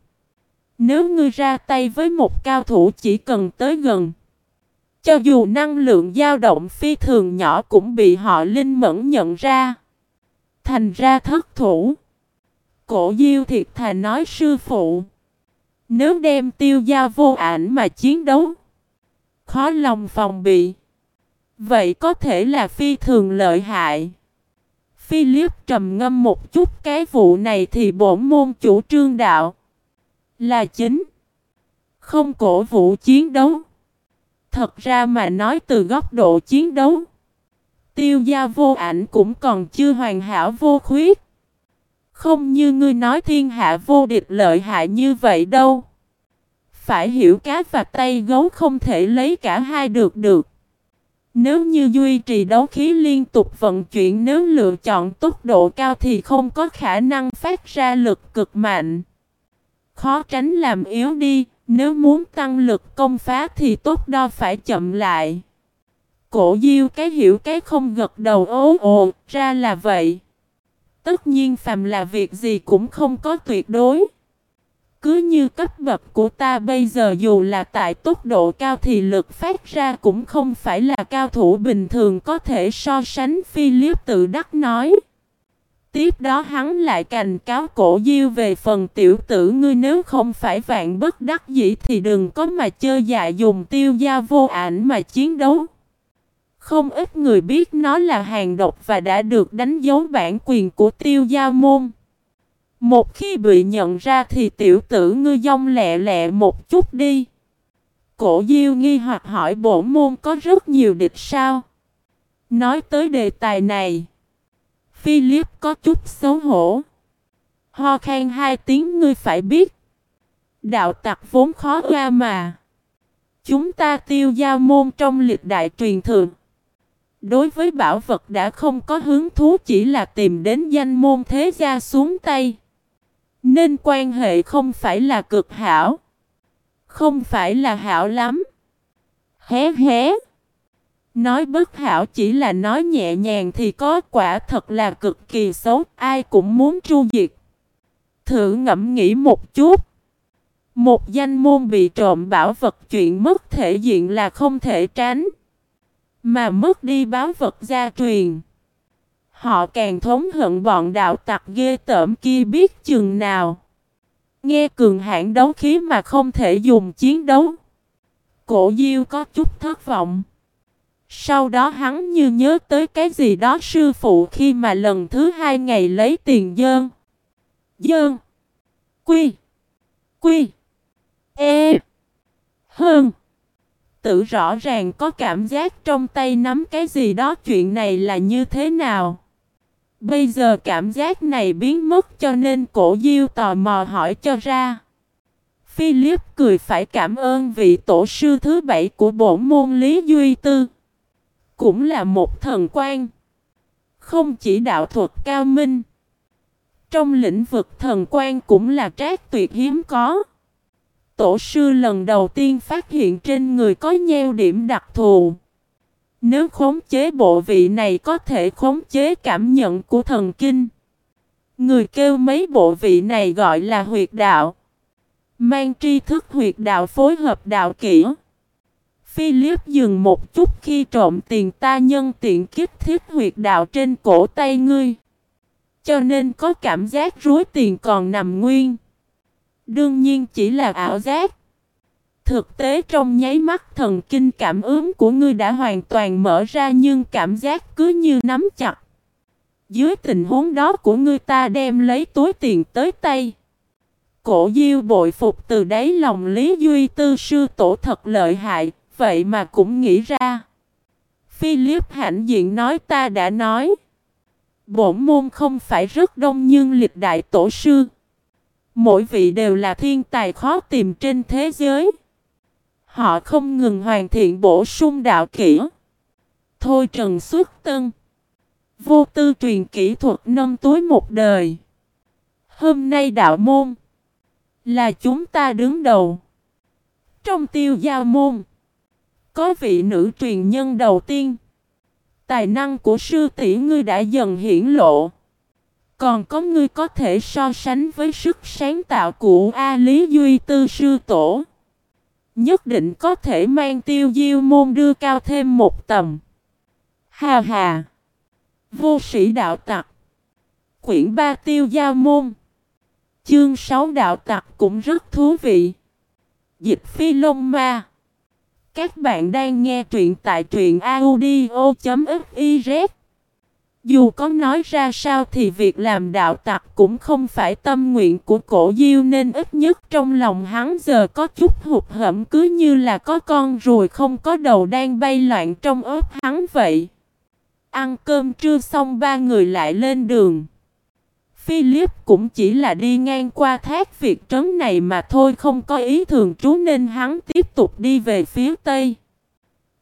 Nếu ngươi ra tay với một cao thủ chỉ cần tới gần, cho dù năng lượng dao động phi thường nhỏ cũng bị họ linh mẫn nhận ra. Thành ra thất thủ. Cổ diêu thiệt thà nói sư phụ. Nếu đem tiêu gia vô ảnh mà chiến đấu. Khó lòng phòng bị. Vậy có thể là phi thường lợi hại. Philip trầm ngâm một chút cái vụ này thì bổn môn chủ trương đạo. Là chính. Không cổ vũ chiến đấu. Thật ra mà nói từ góc độ chiến đấu, tiêu gia vô ảnh cũng còn chưa hoàn hảo vô khuyết. Không như ngươi nói thiên hạ vô địch lợi hại như vậy đâu. Phải hiểu cá và tay gấu không thể lấy cả hai được được. Nếu như duy trì đấu khí liên tục vận chuyển nếu lựa chọn tốc độ cao thì không có khả năng phát ra lực cực mạnh. Khó tránh làm yếu đi, nếu muốn tăng lực công phá thì tốt đo phải chậm lại. Cổ diêu cái hiểu cái không gật đầu ố ồ, ra là vậy. Tất nhiên phàm là việc gì cũng không có tuyệt đối. Cứ như cấp bậc của ta bây giờ dù là tại tốc độ cao thì lực phát ra cũng không phải là cao thủ bình thường có thể so sánh, Philip tự đắc nói. Tiếp đó hắn lại cành cáo cổ diêu về phần tiểu tử ngươi nếu không phải vạn bất đắc dĩ thì đừng có mà chơi dại dùng tiêu gia vô ảnh mà chiến đấu. Không ít người biết nó là hàng độc và đã được đánh dấu bản quyền của tiêu gia môn. Một khi bị nhận ra thì tiểu tử ngươi dông lẹ lẹ một chút đi. Cổ diêu nghi hoặc hỏi bổ môn có rất nhiều địch sao? Nói tới đề tài này. Philip có chút xấu hổ. Ho khan hai tiếng, ngươi phải biết. Đạo tặc vốn khó qua mà. Chúng ta tiêu giao môn trong lịch đại truyền thượng. Đối với bảo vật đã không có hứng thú, chỉ là tìm đến danh môn thế gia xuống tay. Nên quan hệ không phải là cực hảo. Không phải là hảo lắm. Hé hé. Nói bất hảo chỉ là nói nhẹ nhàng thì có quả thật là cực kỳ xấu, ai cũng muốn tru diệt. Thử ngẫm nghĩ một chút. Một danh môn bị trộm bảo vật chuyện mất thể diện là không thể tránh. Mà mất đi báo vật gia truyền. Họ càng thống hận bọn đạo tặc ghê tởm kia biết chừng nào. Nghe cường hãn đấu khí mà không thể dùng chiến đấu. Cổ diêu có chút thất vọng. Sau đó hắn như nhớ tới cái gì đó sư phụ khi mà lần thứ hai ngày lấy tiền dơn. Dơn. Quy. Quy. E. Hơn. Tự rõ ràng có cảm giác trong tay nắm cái gì đó, chuyện này là như thế nào. Bây giờ cảm giác này biến mất cho nên cổ diêu tò mò hỏi cho ra. Philip cười phải cảm ơn vị tổ sư thứ bảy của bộ môn Lý Duy Tư. Cũng là một thần quan. Không chỉ đạo thuật cao minh. Trong lĩnh vực thần quan cũng là trác tuyệt hiếm có. Tổ sư lần đầu tiên phát hiện trên người có nheo điểm đặc thù. Nếu khống chế bộ vị này có thể khống chế cảm nhận của thần kinh. Người kêu mấy bộ vị này gọi là huyệt đạo. Mang tri thức huyệt đạo phối hợp đạo kỹ. Philip dừng một chút khi trộm tiền ta nhân tiện kích thiết huyệt đạo trên cổ tay ngươi. Cho nên có cảm giác rối tiền còn nằm nguyên. Đương nhiên chỉ là ảo giác. Thực tế trong nháy mắt thần kinh cảm ứng của ngươi đã hoàn toàn mở ra nhưng cảm giác cứ như nắm chặt. Dưới tình huống đó của ngươi ta đem lấy túi tiền tới tay. Cổ diêu bội phục từ đáy lòng Lý Duy Tư sư tổ thật lợi hại, vậy mà cũng nghĩ ra. Philip hãnh diện nói ta đã nói. Bổn môn không phải rất đông nhưng lịch đại tổ sư. Mỗi vị đều là thiên tài khó tìm trên thế giới. Họ không ngừng hoàn thiện bổ sung đạo kỹ. Thôi trần xuất tân. Vô tư truyền kỹ thuật nâng túi một đời. Hôm nay đạo môn. Là chúng ta đứng đầu. Trong tiêu giao môn. Có vị nữ truyền nhân đầu tiên. Tài năng của sư tỷ ngươi đã dần hiển lộ. Còn có ngươi có thể so sánh với sức sáng tạo của A Lý Duy Tư sư tổ. Nhất định có thể mang tiêu diêu môn đưa cao thêm một tầm. Hà hà. Vô sĩ đạo tặc. Quyển ba tiêu giao môn. Chương 6 đạo tặc cũng rất thú vị. Dịch phi lông ma. Các bạn đang nghe truyện tại truyện audio.fif dù có nói ra sao thì việc làm đạo tặc cũng không phải tâm nguyện của cổ diêu nên ít nhất trong lòng hắn giờ có chút hụt hẫm cứ như là có con ruồi không có đầu đang bay loạn trong ớt hắn vậy. Ăn cơm trưa xong ba người lại lên đường. Philip cũng chỉ là đi ngang qua thác Việt trấn này mà thôi không có ý thường trú nên hắn tiếp tục đi về phía tây.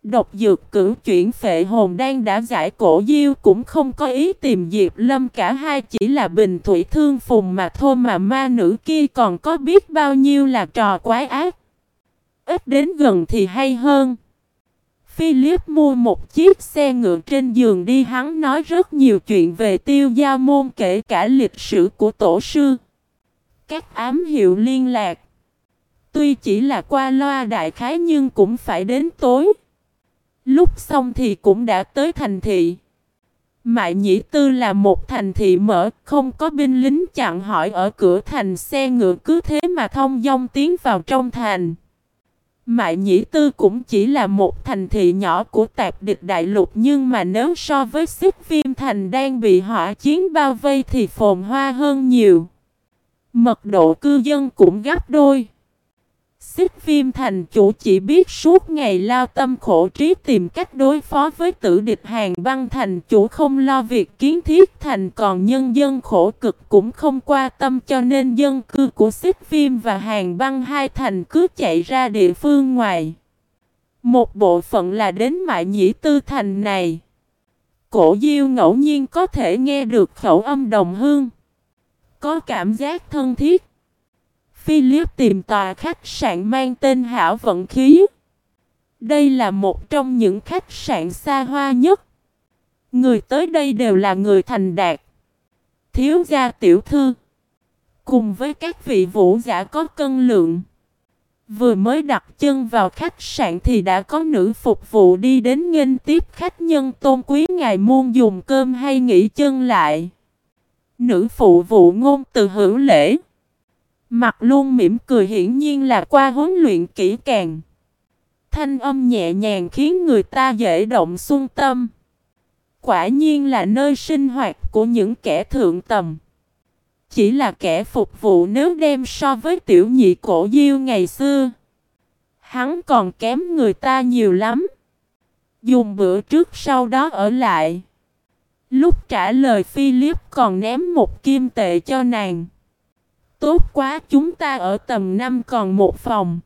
Độc dược cử chuyển phệ hồn đang đã giải cổ diêu cũng không có ý tìm Diệp Lâm, cả hai chỉ là bình thủy thương phùng mà thôi mà ma nữ kia còn có biết bao nhiêu là trò quái ác. Ít đến gần thì hay hơn. Philip mua một chiếc xe ngựa trên giường đi, hắn nói rất nhiều chuyện về tiêu gia môn, kể cả lịch sử của tổ sư. Các ám hiệu liên lạc. Tuy chỉ là qua loa đại khái nhưng cũng phải đến tối. Lúc xong thì cũng đã tới thành thị. Mại Nhĩ Tư là một thành thị mở, không có binh lính chặn hỏi ở cửa thành xe ngựa cứ thế mà thông dong tiến vào trong thành. Mại Nhĩ Tư cũng chỉ là một thành thị nhỏ của tạp địch đại lục nhưng mà nếu so với xích viêm thành đang bị hỏa chiến bao vây thì phồn hoa hơn nhiều. Mật độ cư dân cũng gấp đôi. Xích viêm thành chủ chỉ biết suốt ngày lao tâm khổ trí tìm cách đối phó với tử địch hàng băng thành chủ không lo việc kiến thiết thành, còn nhân dân khổ cực cũng không qua tâm, cho nên dân cư của xích viêm và hàng băng hai thành cứ chạy ra địa phương ngoài. Một bộ phận là đến mại nhĩ tư thành này. Cổ diêu ngẫu nhiên có thể nghe được khẩu âm đồng hương. Có cảm giác thân thiết. Philip tìm tòa khách sạn mang tên Hảo Vận Khí. Đây là một trong những khách sạn xa hoa nhất. Người tới đây đều là người thành đạt. Thiếu gia tiểu thư. Cùng với các vị vũ giả có cân lượng. Vừa mới đặt chân vào khách sạn thì đã có nữ phục vụ đi đến nghênh tiếp khách nhân tôn quý ngài muôn dùng cơm hay nghỉ chân lại. Nữ phụ vụ ngôn từ hữu lễ. Mặt luôn mỉm cười hiển nhiên là qua huấn luyện kỹ càng. Thanh âm nhẹ nhàng khiến người ta dễ động xuân tâm. Quả nhiên là nơi sinh hoạt của những kẻ thượng tầm. Chỉ là kẻ phục vụ nếu đem so với tiểu nhị cổ diêu ngày xưa. Hắn còn kém người ta nhiều lắm. Dùng bữa trước sau đó ở lại. Lúc trả lời Philip còn ném một kim tệ cho nàng. Tốt quá, chúng ta ở tầm 5 còn một phòng.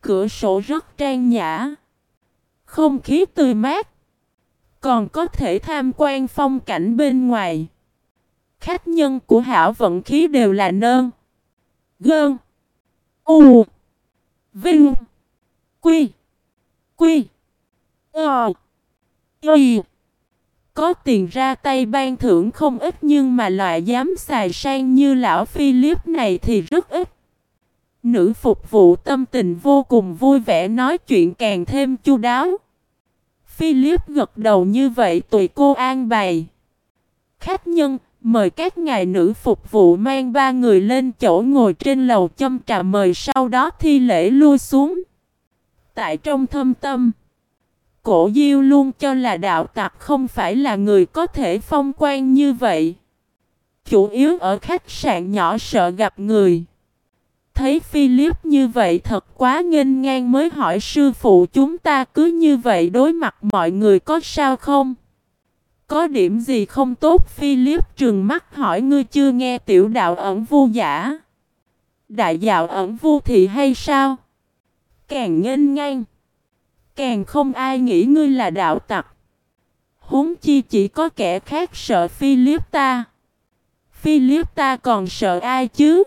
Cửa sổ rất trang nhã. Không khí tươi mát. Còn có thể tham quan phong cảnh bên ngoài. Khách nhân của hảo vận khí đều là nơn. Gơn. U. Vinh. Quy. Quy. Ờ. Y. Có tiền ra tay ban thưởng không ít nhưng mà loại dám xài sang như lão Philip này thì rất ít. Nữ phục vụ tâm tình vô cùng vui vẻ nói chuyện càng thêm chu đáo. Philip gật đầu như vậy tùy cô an bày. Khách nhân, mời các ngài nữ phục vụ mang ba người lên chỗ ngồi trên lầu châm trà mời sau đó thi lễ lui xuống. Tại trong thâm tâm. Cổ Diêu luôn cho là đạo tặc không phải là người có thể phong quan như vậy. Chủ yếu ở khách sạn nhỏ sợ gặp người. Thấy Philip như vậy thật quá nghênh ngang mới hỏi sư phụ chúng ta cứ như vậy đối mặt mọi người có sao không? Có điểm gì không tốt Philip trừng mắt hỏi, ngươi chưa nghe tiểu đạo ẩn vu giả. Đại dạo ẩn vu thì hay sao? Càng nghênh ngang. Càng không ai nghĩ ngươi là đạo tặc. Huống chi chỉ có kẻ khác sợ Philip ta. Philip ta còn sợ ai chứ?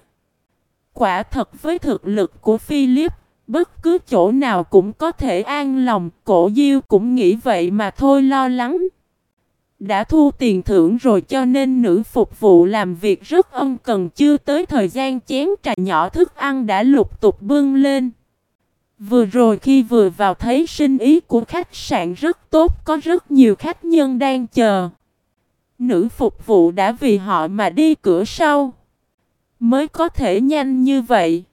Quả thật với thực lực của Philip, bất cứ chỗ nào cũng có thể an lòng, cổ diêu cũng nghĩ vậy mà thôi lo lắng. Đã thu tiền thưởng rồi cho nên nữ phục vụ làm việc rất ân cần chưa tới thời gian chén trà nhỏ thức ăn đã lục tục bưng lên. Vừa rồi khi vừa vào thấy sinh ý của khách sạn rất tốt, có rất nhiều khách nhân đang chờ. Nữ phục vụ đã vì họ mà đi cửa sau. Mới có thể nhanh như vậy.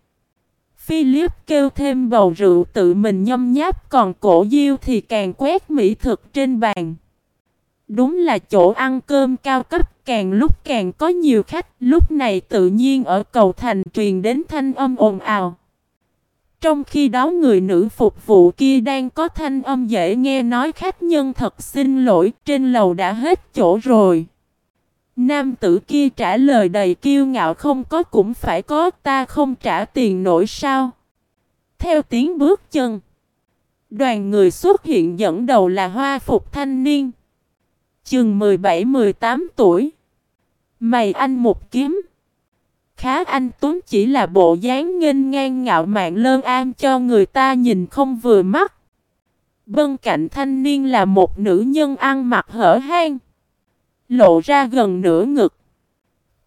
Philip kêu thêm bầu rượu tự mình nhâm nháp còn cổ diêu thì càng quét mỹ thực trên bàn. Đúng là chỗ ăn cơm cao cấp càng lúc càng có nhiều khách lúc này tự nhiên ở cầu thành truyền đến thanh âm ồn ào. Trong khi đó người nữ phục vụ kia đang có thanh âm dễ nghe nói khách nhân thật xin lỗi, trên lầu đã hết chỗ rồi. Nam tử kia trả lời đầy kiêu ngạo, không có cũng phải có, ta không trả tiền nổi sao. Theo tiếng bước chân. Đoàn người xuất hiện dẫn đầu là hoa phục thanh niên. Chừng 17-18 tuổi. Mày anh một kiếm. Khá anh Tuấn chỉ là bộ dáng nghênh ngang ngạo mạn lơn an cho người ta nhìn không vừa mắt. Bên cạnh thanh niên là một nữ nhân ăn mặc hở hang. Lộ ra gần nửa ngực.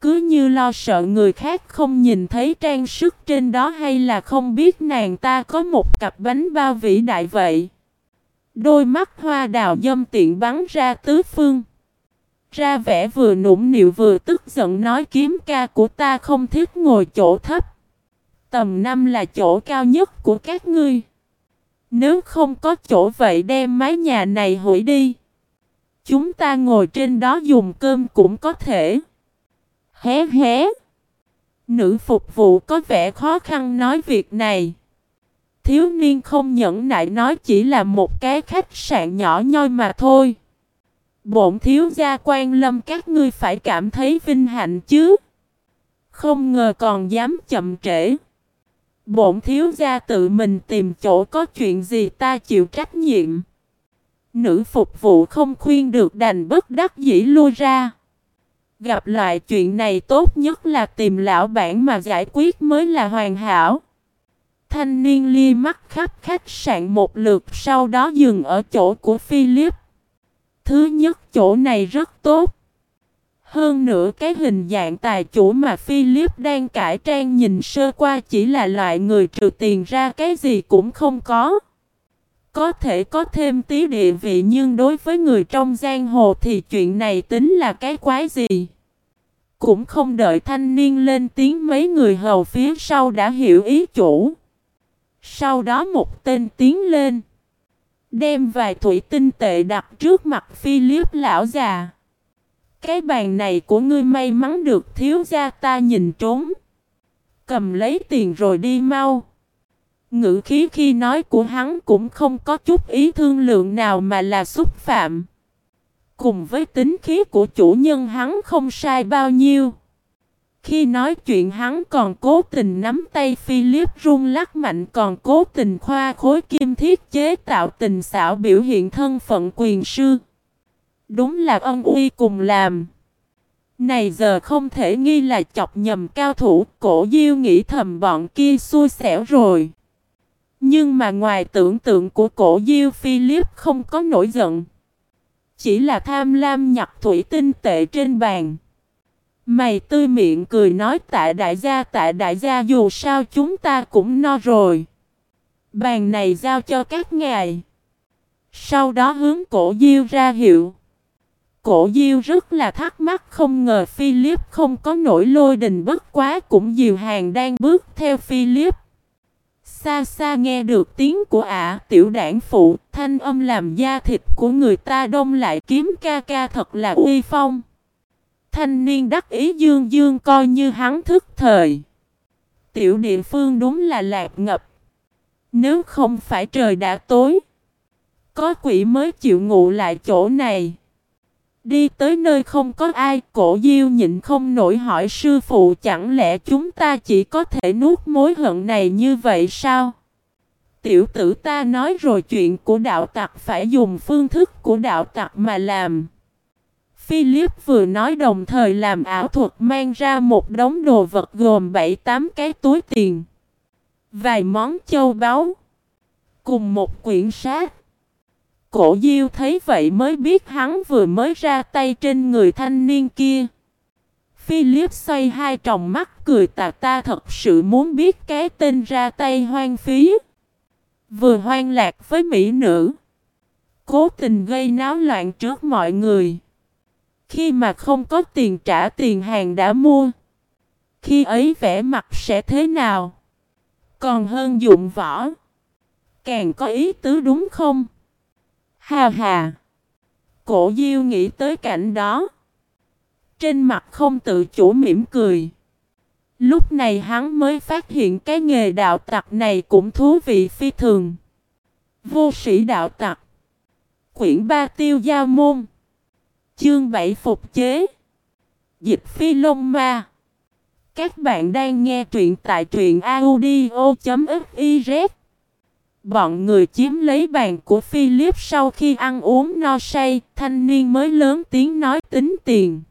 Cứ như lo sợ người khác không nhìn thấy trang sức trên đó hay là không biết nàng ta có một cặp bánh bao vĩ đại vậy. Đôi mắt hoa đào dâm tiện bắn ra tứ phương ra vẻ vừa nũng nịu vừa tức giận nói kiếm ca của ta không thích ngồi chỗ thấp. Tầm năm là chỗ cao nhất của các ngươi. Nếu không có chỗ vậy đem mái nhà này hủy đi. Chúng ta ngồi trên đó dùng cơm cũng có thể. Hé hé. Nữ phục vụ có vẻ khó khăn nói việc này. Thiếu niên không nhẫn nại nói chỉ là một cái khách sạn nhỏ nhoi mà thôi. Bổn thiếu gia quan lâm các ngươi phải cảm thấy vinh hạnh chứ. Không ngờ còn dám chậm trễ. Bổn thiếu gia tự mình tìm chỗ có chuyện gì ta chịu trách nhiệm. Nữ phục vụ không khuyên được đành bất đắc dĩ lui ra. Gặp loại chuyện này tốt nhất là tìm lão bản mà giải quyết mới là hoàn hảo. Thanh niên lia mắt khắp khách sạn một lượt sau đó dừng ở chỗ của Philip. Thứ nhất, chỗ này rất tốt. Hơn nữa, cái hình dạng tài chủ mà Philip đang cải trang nhìn sơ qua chỉ là loại người trừ tiền ra cái gì cũng không có. Có thể có thêm tí địa vị nhưng đối với người trong giang hồ thì chuyện này tính là cái quái gì. Cũng không đợi thanh niên lên tiếng, mấy người hầu phía sau đã hiểu ý chủ. Sau đó một tên tiến lên. Đem vài thủy tinh tệ đặt trước mặt Philip lão già. Cái bàn này của ngươi may mắn được thiếu gia ta nhìn trốn. Cầm lấy tiền rồi đi mau. Ngữ khí khi nói của hắn cũng không có chút ý thương lượng nào mà là xúc phạm. Cùng với tính khí của chủ nhân hắn không sai bao nhiêu. Khi nói chuyện hắn còn cố tình nắm tay Philip run lắc mạnh còn cố tình khoa khối kim thiết chế tạo tình xảo biểu hiện thân phận quyền sư. Đúng là ân uy cùng làm. Này giờ không thể nghi là chọc nhầm cao thủ, cổ diêu nghĩ thầm bọn kia xui xẻo rồi. Nhưng mà ngoài tưởng tượng của cổ diêu Philip không có nổi giận. Chỉ là tham lam nhặt thủy tinh tệ trên bàn. Mày tươi miệng cười nói tại đại gia tại đại gia dù sao chúng ta cũng no rồi. Bàn này giao cho các ngài. Sau đó hướng cổ diêu ra hiệu. Cổ diêu rất là thắc mắc không ngờ Philip không có nổi lôi đình bất quá cũng diều hàng đang bước theo Philip. Xa xa nghe được tiếng của ả tiểu đảng phụ, thanh âm làm da thịt của người ta đông lại kiếm ca ca thật là uy phong. Thanh niên đắc ý dương dương coi như hắn thức thời. Tiểu địa phương đúng là lạc ngập. Nếu không phải trời đã tối, có quỷ mới chịu ngủ lại chỗ này. Đi tới nơi không có ai, cổ diêu nhịn không nổi hỏi sư phụ chẳng lẽ chúng ta chỉ có thể nuốt mối hận này như vậy sao? Tiểu tử ta nói rồi chuyện của đạo tặc phải dùng phương thức của đạo tặc mà làm. Philip vừa nói đồng thời làm ảo thuật mang ra một đống đồ vật gồm 7-8 cái túi tiền. Vài món châu báu. Cùng một quyển sách. Cổ Diêu thấy vậy mới biết hắn vừa mới ra tay trên người thanh niên kia. Philip xoay hai tròng mắt cười, tà ta thật sự muốn biết cái tên ra tay hoang phí. Vừa hoang lạc với mỹ nữ. Cố tình gây náo loạn trước mọi người. Khi mà không có tiền trả tiền hàng đã mua. Khi ấy vẻ mặt sẽ thế nào? Còn hơn dụng võ. Càng có ý tứ đúng không? Hà hà. Cổ Diêu nghĩ tới cảnh đó. Trên mặt không tự chủ mỉm cười. Lúc này hắn mới phát hiện cái nghề đạo tặc này cũng thú vị phi thường. Vô sĩ đạo tặc. Quyển ba tiêu giao môn. Chương 7 phục chế. Dịch phi lông ma. Các bạn đang nghe truyện tại truyện audio.fiz Bọn người chiếm lấy bàn của Philip sau khi ăn uống no say, thanh niên mới lớn tiếng nói tính tiền.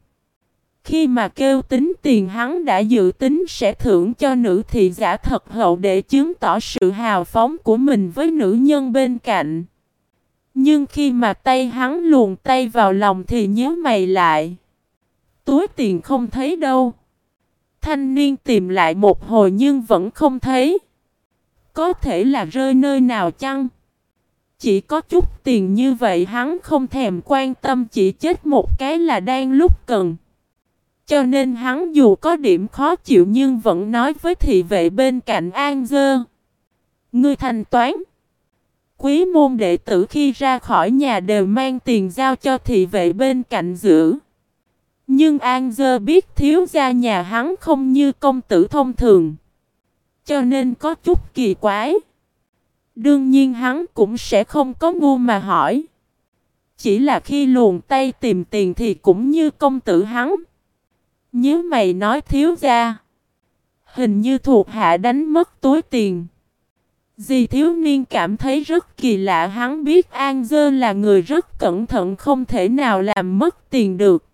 Khi mà kêu tính tiền hắn đã dự tính sẽ thưởng cho nữ thị giả thật hậu để chứng tỏ sự hào phóng của mình với nữ nhân bên cạnh. Nhưng khi mà tay hắn luồn tay vào lòng thì nhớ mày lại. Túi tiền không thấy đâu. Thanh niên tìm lại một hồi nhưng vẫn không thấy. Có thể là rơi nơi nào chăng? Chỉ có chút tiền như vậy hắn không thèm quan tâm, chỉ chết một cái là đang lúc cần. Cho nên hắn dù có điểm khó chịu nhưng vẫn nói với thị vệ bên cạnh An Dơ. Ngươi thanh toán. Quý môn đệ tử khi ra khỏi nhà đều mang tiền giao cho thị vệ bên cạnh giữ. Nhưng An Dơ biết thiếu gia nhà hắn không như công tử thông thường. Cho nên có chút kỳ quái. Đương nhiên hắn cũng sẽ không có ngu mà hỏi. Chỉ là khi luồn tay tìm tiền thì cũng như công tử hắn. Nhớ mày nói thiếu gia, Hình như thuộc hạ đánh mất túi tiền. Dì thiếu niên cảm thấy rất kỳ lạ, hắn biết An Dơ là người rất cẩn thận, không thể nào làm mất tiền được.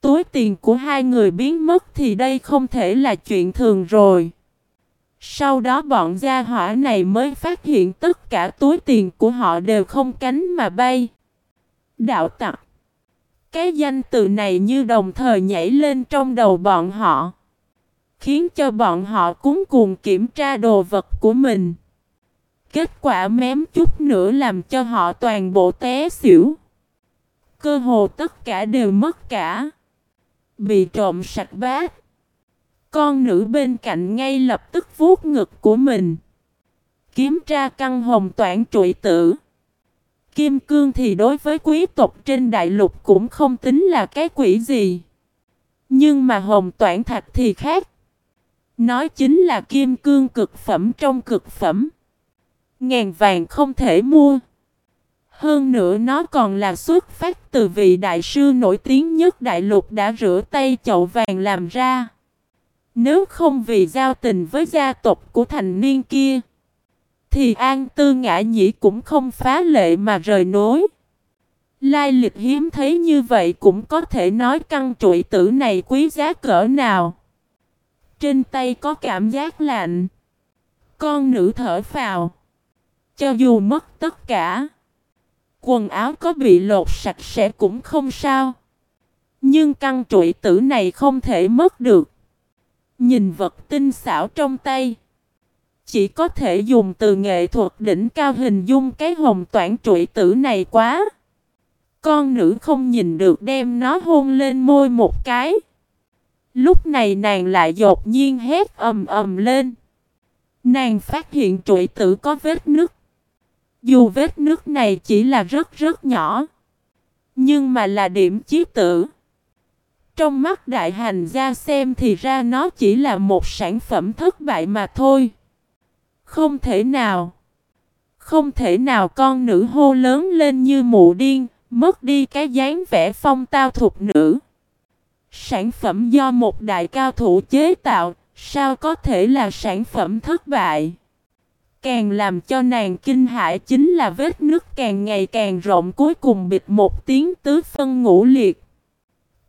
Túi tiền của hai người biến mất thì đây không thể là chuyện thường rồi. Sau đó bọn gia hỏa này mới phát hiện tất cả túi tiền của họ đều không cánh mà bay. Đạo tặc Cái danh từ này như đồng thời nhảy lên trong đầu bọn họ. Khiến cho bọn họ cuốn cuồng kiểm tra đồ vật của mình. Kết quả mém chút nữa làm cho họ toàn bộ té xỉu. Cơ hồ tất cả đều mất cả. Bị trộm sạch bát. Con nữ bên cạnh ngay lập tức vuốt ngực của mình. Kiếm tra căn hồng toản trụy tử. Kim cương thì đối với quý tộc trên đại lục cũng không tính là cái quỷ gì. Nhưng mà hồng toản thạch thì khác. Nói chính là kim cương cực phẩm trong cực phẩm. Ngàn vàng không thể mua. Hơn nữa nó còn là xuất phát từ vị đại sư nổi tiếng nhất đại lục đã rửa tay chậu vàng làm ra. Nếu không vì giao tình với gia tộc của thành niên kia, thì An Tư Ngã Nhĩ cũng không phá lệ mà rời nối. Lai lịch hiếm thấy như vậy cũng có thể nói căn trụi tử này quý giá cỡ nào. Trên tay có cảm giác lạnh. Con nữ thở phào. Cho dù mất tất cả, quần áo có bị lột sạch sẽ cũng không sao. Nhưng căn trụi tử này không thể mất được. Nhìn vật tinh xảo trong tay. Chỉ có thể dùng từ nghệ thuật đỉnh cao hình dung cái hồng toản trụi tử này quá. Con nữ không nhìn được đem nó hôn lên môi một cái. Lúc này nàng lại dột nhiên hét ầm ầm lên. Nàng phát hiện trụi tử có vết nứt. Dù vết nước này chỉ là rất rất nhỏ. Nhưng mà là điểm chí tử. Trong mắt đại hành gia xem thì ra nó chỉ là một sản phẩm thất bại mà thôi. Không thể nào. Không thể nào con nữ hô lớn lên như mụ điên, mất đi cái dáng vẻ phong tao thuộc nữ. Sản phẩm do một đại cao thủ chế tạo, sao có thể là sản phẩm thất bại? Càng làm cho nàng kinh hãi chính là vết nước càng ngày càng rộng cuối cùng bịt một tiếng tứ phân ngũ liệt.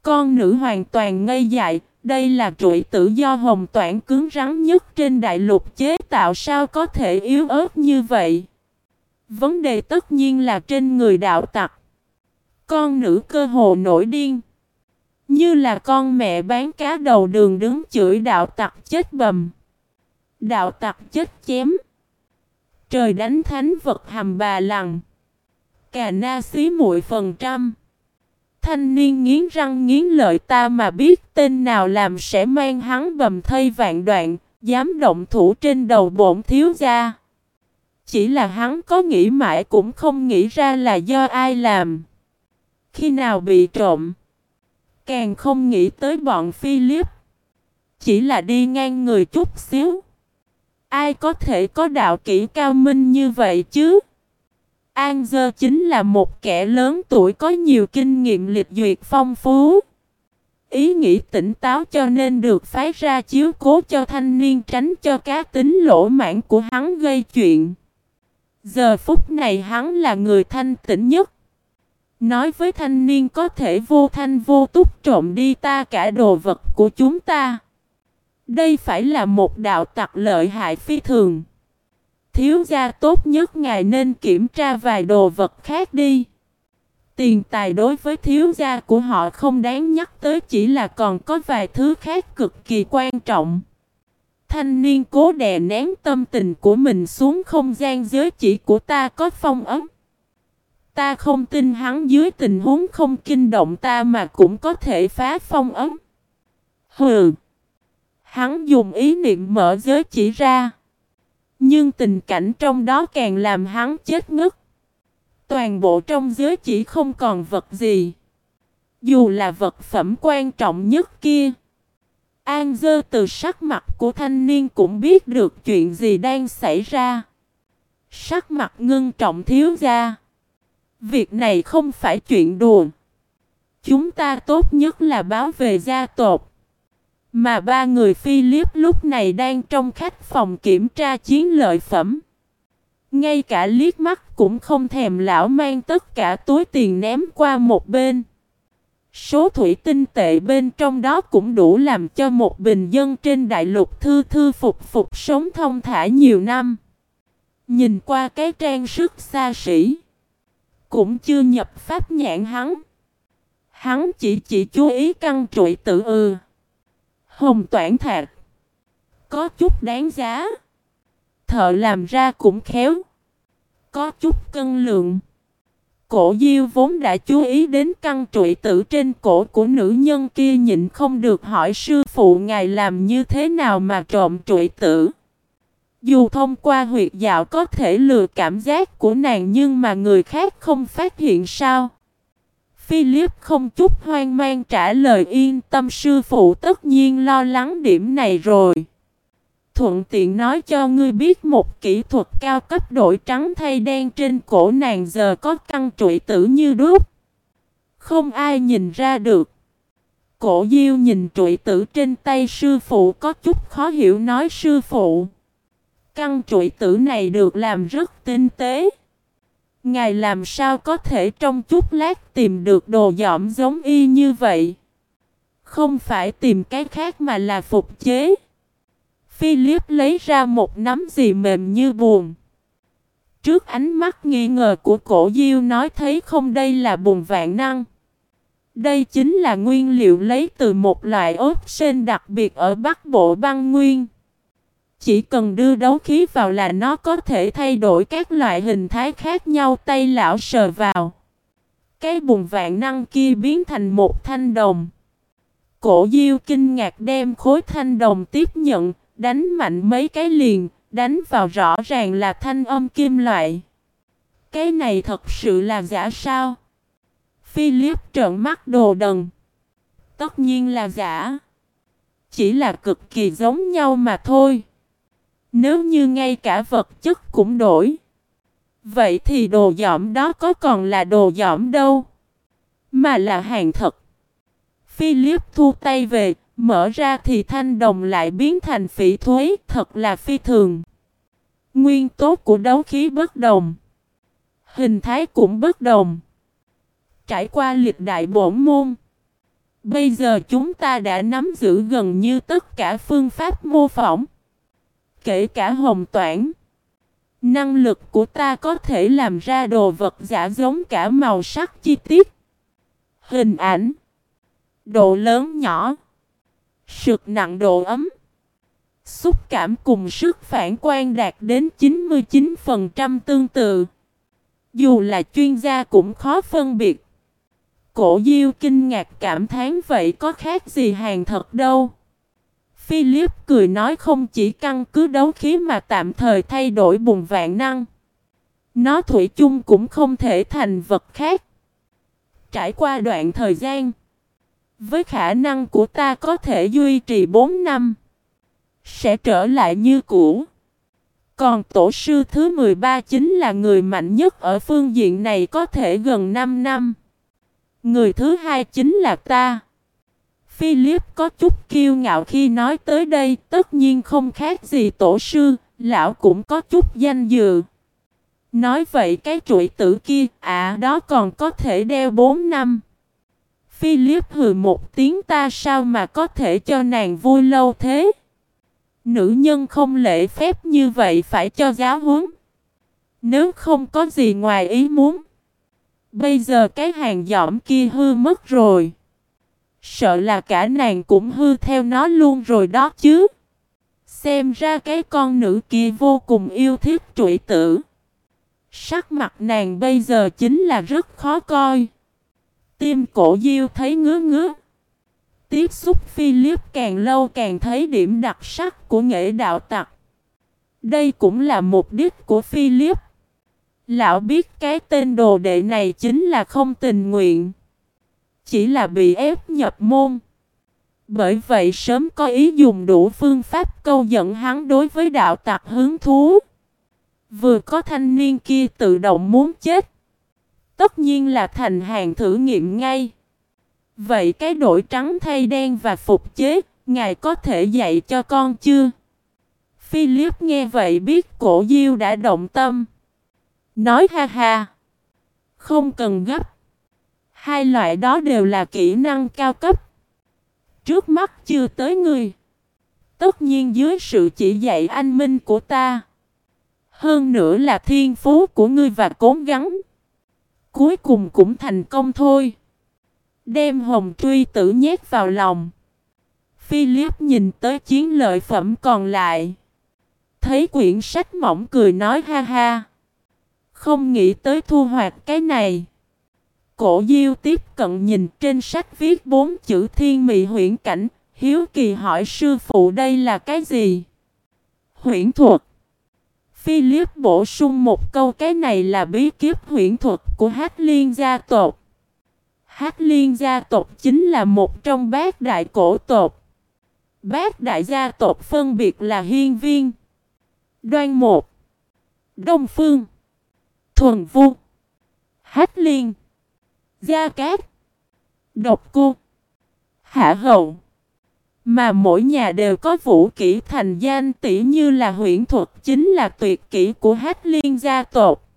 Con nữ hoàn toàn ngây dại, đây là trụi tử do hồng toản cứng rắn nhất trên đại lục chế tạo sao có thể yếu ớt như vậy. Vấn đề tất nhiên là trên người đạo tặc. Con nữ cơ hồ nổi điên. Như là con mẹ bán cá đầu đường đứng chửi đạo tặc chết bầm. Đạo tặc chết chém. Trời đánh thánh vật hầm bà lằng. Cà na xí muội phần trăm. Thanh niên nghiến răng nghiến lợi ta mà biết tên nào làm sẽ mang hắn bầm thây vạn đoạn, dám động thủ trên đầu bổn thiếu gia. Chỉ là hắn có nghĩ mãi cũng không nghĩ ra là do ai làm. Khi nào bị trộm, càng không nghĩ tới bọn Philip. Chỉ là đi ngang người chút xíu. Ai có thể có đạo kỹ cao minh như vậy chứ? An Dơ chính là một kẻ lớn tuổi có nhiều kinh nghiệm lịch duyệt phong phú. Ý nghĩ tỉnh táo cho nên được phái ra chiếu cố cho thanh niên tránh cho cá tính lỗ mãn của hắn gây chuyện. Giờ phút này hắn là người thanh tĩnh nhất. Nói với thanh niên có thể vô thanh vô túc trộm đi ta cả đồ vật của chúng ta. Đây phải là một đạo tặc lợi hại phi thường. Thiếu gia tốt nhất ngài nên kiểm tra vài đồ vật khác đi. Tiền tài đối với thiếu gia của họ không đáng nhắc tới, chỉ là còn có vài thứ khác cực kỳ quan trọng. Thanh niên cố đè nén tâm tình của mình xuống không gian giới chỉ của ta có phong ấm. Ta không tin hắn dưới tình huống không kinh động ta mà cũng có thể phá phong ấm. Hừ! Hắn dùng ý niệm mở giới chỉ ra. Nhưng tình cảnh trong đó càng làm hắn chết ngất. Toàn bộ trong giới chỉ không còn vật gì. Dù là vật phẩm quan trọng nhất kia. An dơ từ sắc mặt của thanh niên cũng biết được chuyện gì đang xảy ra. Sắc mặt ngưng trọng thiếu ra. Việc này không phải chuyện đùa. Chúng ta tốt nhất là báo về gia tộc. Mà ba người Philip lúc này đang trong khách phòng kiểm tra chiến lợi phẩm. Ngay cả liếc mắt cũng không thèm lão mang tất cả túi tiền ném qua một bên. Số thủy tinh tệ bên trong đó cũng đủ làm cho một bình dân trên đại lục thư thư phục phục sống thông thả nhiều năm. Nhìn qua cái trang sức xa xỉ. Cũng chưa nhập pháp nhãn hắn. Hắn chỉ chỉ chú ý căn trụi tự ư. Hồng toản thạc. Có chút đáng giá. Thợ làm ra cũng khéo. Có chút cân lượng. Cổ diêu vốn đã chú ý đến căn trụi tử trên cổ của nữ nhân kia nhịn không được hỏi sư phụ ngài làm như thế nào mà trộm trụi tử. Dù thông qua huyệt dạo có thể lừa cảm giác của nàng nhưng mà người khác không phát hiện sao. Philip không chút hoang mang trả lời yên tâm, sư phụ tất nhiên lo lắng điểm này rồi. Thuận tiện nói cho ngươi biết một kỹ thuật cao cấp đổi trắng thay đen trên cổ nàng giờ có căn trụi tử như đúc. Không ai nhìn ra được. Cổ diêu nhìn trụi tử trên tay sư phụ có chút khó hiểu nói, sư phụ. Căn trụi tử này được làm rất tinh tế. Ngài làm sao có thể trong chút lát tìm được đồ dõm giống y như vậy? Không phải tìm cái khác mà là phục chế. Philip lấy ra một nắm gì mềm như buồn. Trước ánh mắt nghi ngờ của cổ diêu nói thấy không đây là bùn vạn năng. Đây chính là nguyên liệu lấy từ một loại ốp sen đặc biệt ở Bắc Bộ băng nguyên. Chỉ cần đưa đấu khí vào là nó có thể thay đổi các loại hình thái khác nhau tay lão sờ vào. Cái bùn vạn năng kia biến thành một thanh đồng. Cổ diêu kinh ngạc đem khối thanh đồng tiếp nhận, đánh mạnh mấy cái liền, đánh vào rõ ràng là thanh âm kim loại. Cái này thật sự là giả sao? Philip trợn mắt đồ đần. Tất nhiên là giả. Chỉ là cực kỳ giống nhau mà thôi. Nếu như ngay cả vật chất cũng đổi. Vậy thì đồ dỏm đó có còn là đồ dỏm đâu. Mà là hàng thật. Philip thu tay về, mở ra thì thanh đồng lại biến thành phỉ thuế, thật là phi thường. Nguyên tố của đấu khí bất đồng. Hình thái cũng bất đồng. Trải qua lịch đại bổn môn. Bây giờ chúng ta đã nắm giữ gần như tất cả phương pháp mô phỏng. Kể cả hồng toản. Năng lực của ta có thể làm ra đồ vật giả giống cả màu sắc chi tiết. Hình ảnh. Độ lớn nhỏ. Sực nặng độ ấm. Xúc cảm cùng sức phản quan đạt đến 99% tương tự. Dù là chuyên gia cũng khó phân biệt. Cổ diêu kinh ngạc cảm thán vậy có khác gì hàng thật đâu. Philip cười nói không chỉ căn cứ đấu khí mà tạm thời thay đổi bùng vạn năng. Nó thủy chung cũng không thể thành vật khác. Trải qua đoạn thời gian, với khả năng của ta có thể duy trì 4 năm, sẽ trở lại như cũ. Còn tổ sư thứ 13 chính là người mạnh nhất ở phương diện này có thể gần 5 năm. Người thứ hai chính là ta. Philip có chút kiêu ngạo khi nói tới đây, tất nhiên không khác gì tổ sư, lão cũng có chút danh dự. Nói vậy cái trụi tử kia, à đó còn có thể đeo 4 năm. Philip hừ một tiếng ta sao mà có thể cho nàng vui lâu thế? Nữ nhân không lễ phép như vậy phải cho giáo huấn. Nếu không có gì ngoài ý muốn. Bây giờ cái hàng giỏm kia hư mất rồi. Sợ là cả nàng cũng hư theo nó luôn rồi đó chứ. Xem ra cái con nữ kia vô cùng yêu thích trụy tử. Sắc mặt nàng bây giờ chính là rất khó coi. Tim cổ diêu thấy ngứa ngứa. Tiếp xúc Philip càng lâu càng thấy điểm đặc sắc của nghệ đạo tặc. Đây cũng là mục đích của Philip. Lão biết cái tên đồ đệ này chính là không tình nguyện. Chỉ là bị ép nhập môn. Bởi vậy sớm có ý dùng đủ phương pháp câu dẫn hắn đối với đạo tặc hứng thú. Vừa có thanh niên kia tự động muốn chết. Tất nhiên là thành hàng thử nghiệm ngay. Vậy cái đổi trắng thay đen và phục chế, ngài có thể dạy cho con chưa? Philip nghe vậy biết cổ diêu đã động tâm. Nói ha ha. Không cần gấp. Hai loại đó đều là kỹ năng cao cấp. Trước mắt chưa tới người. Tất nhiên dưới sự chỉ dạy anh minh của ta. Hơn nữa là thiên phú của ngươi và cố gắng. Cuối cùng cũng thành công thôi. Đem hồng truy tử nhét vào lòng. Philip nhìn tới chiến lợi phẩm còn lại. Thấy quyển sách mỏng cười nói ha ha. Không nghĩ tới thu hoạch cái này. Cổ diêu tiếp cận nhìn trên sách viết bốn chữ thiên mị huyễn cảnh. Hiếu kỳ hỏi sư phụ đây là cái gì? Huyễn thuật. Philip bổ sung một câu cái này là bí kiếp huyễn thuật của Hát Liên gia tộc. Hát Liên gia tộc chính là một trong bát đại cổ tộc. Bát đại gia tộc phân biệt là Hiên Viên, Đoan Một, Đông Phương, Thuần Vu, Hát Liên, Gia Cát, Độc Cô, Hạ Hậu. Mà mỗi nhà đều có vũ kỹ thành danh tỷ như là huyện thuật chính là tuyệt kỹ của Hát Liên gia tộc.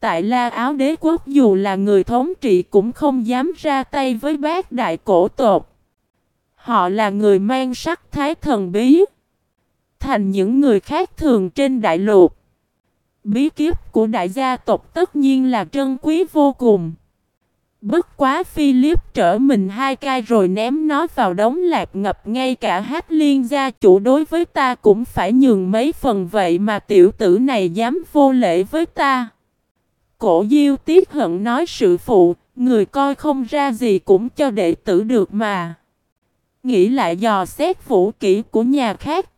Tại La Áo Đế quốc dù là người thống trị cũng không dám ra tay với bác đại cổ tộc. Họ là người mang sắc thái thần bí. Thành những người khác thường trên đại lục. Bí kiếp của đại gia tộc tất nhiên là trân quý vô cùng. Bất quá Philip trở mình hai cai rồi ném nó vào đống lạc ngập ngay cả hát liên gia chủ đối với ta cũng phải nhường mấy phần vậy mà tiểu tử này dám vô lễ với ta. Cổ diêu tiếc hận nói sự phụ, người coi không ra gì cũng cho đệ tử được mà. Nghĩ lại dò xét vũ kỹ của nhà khác.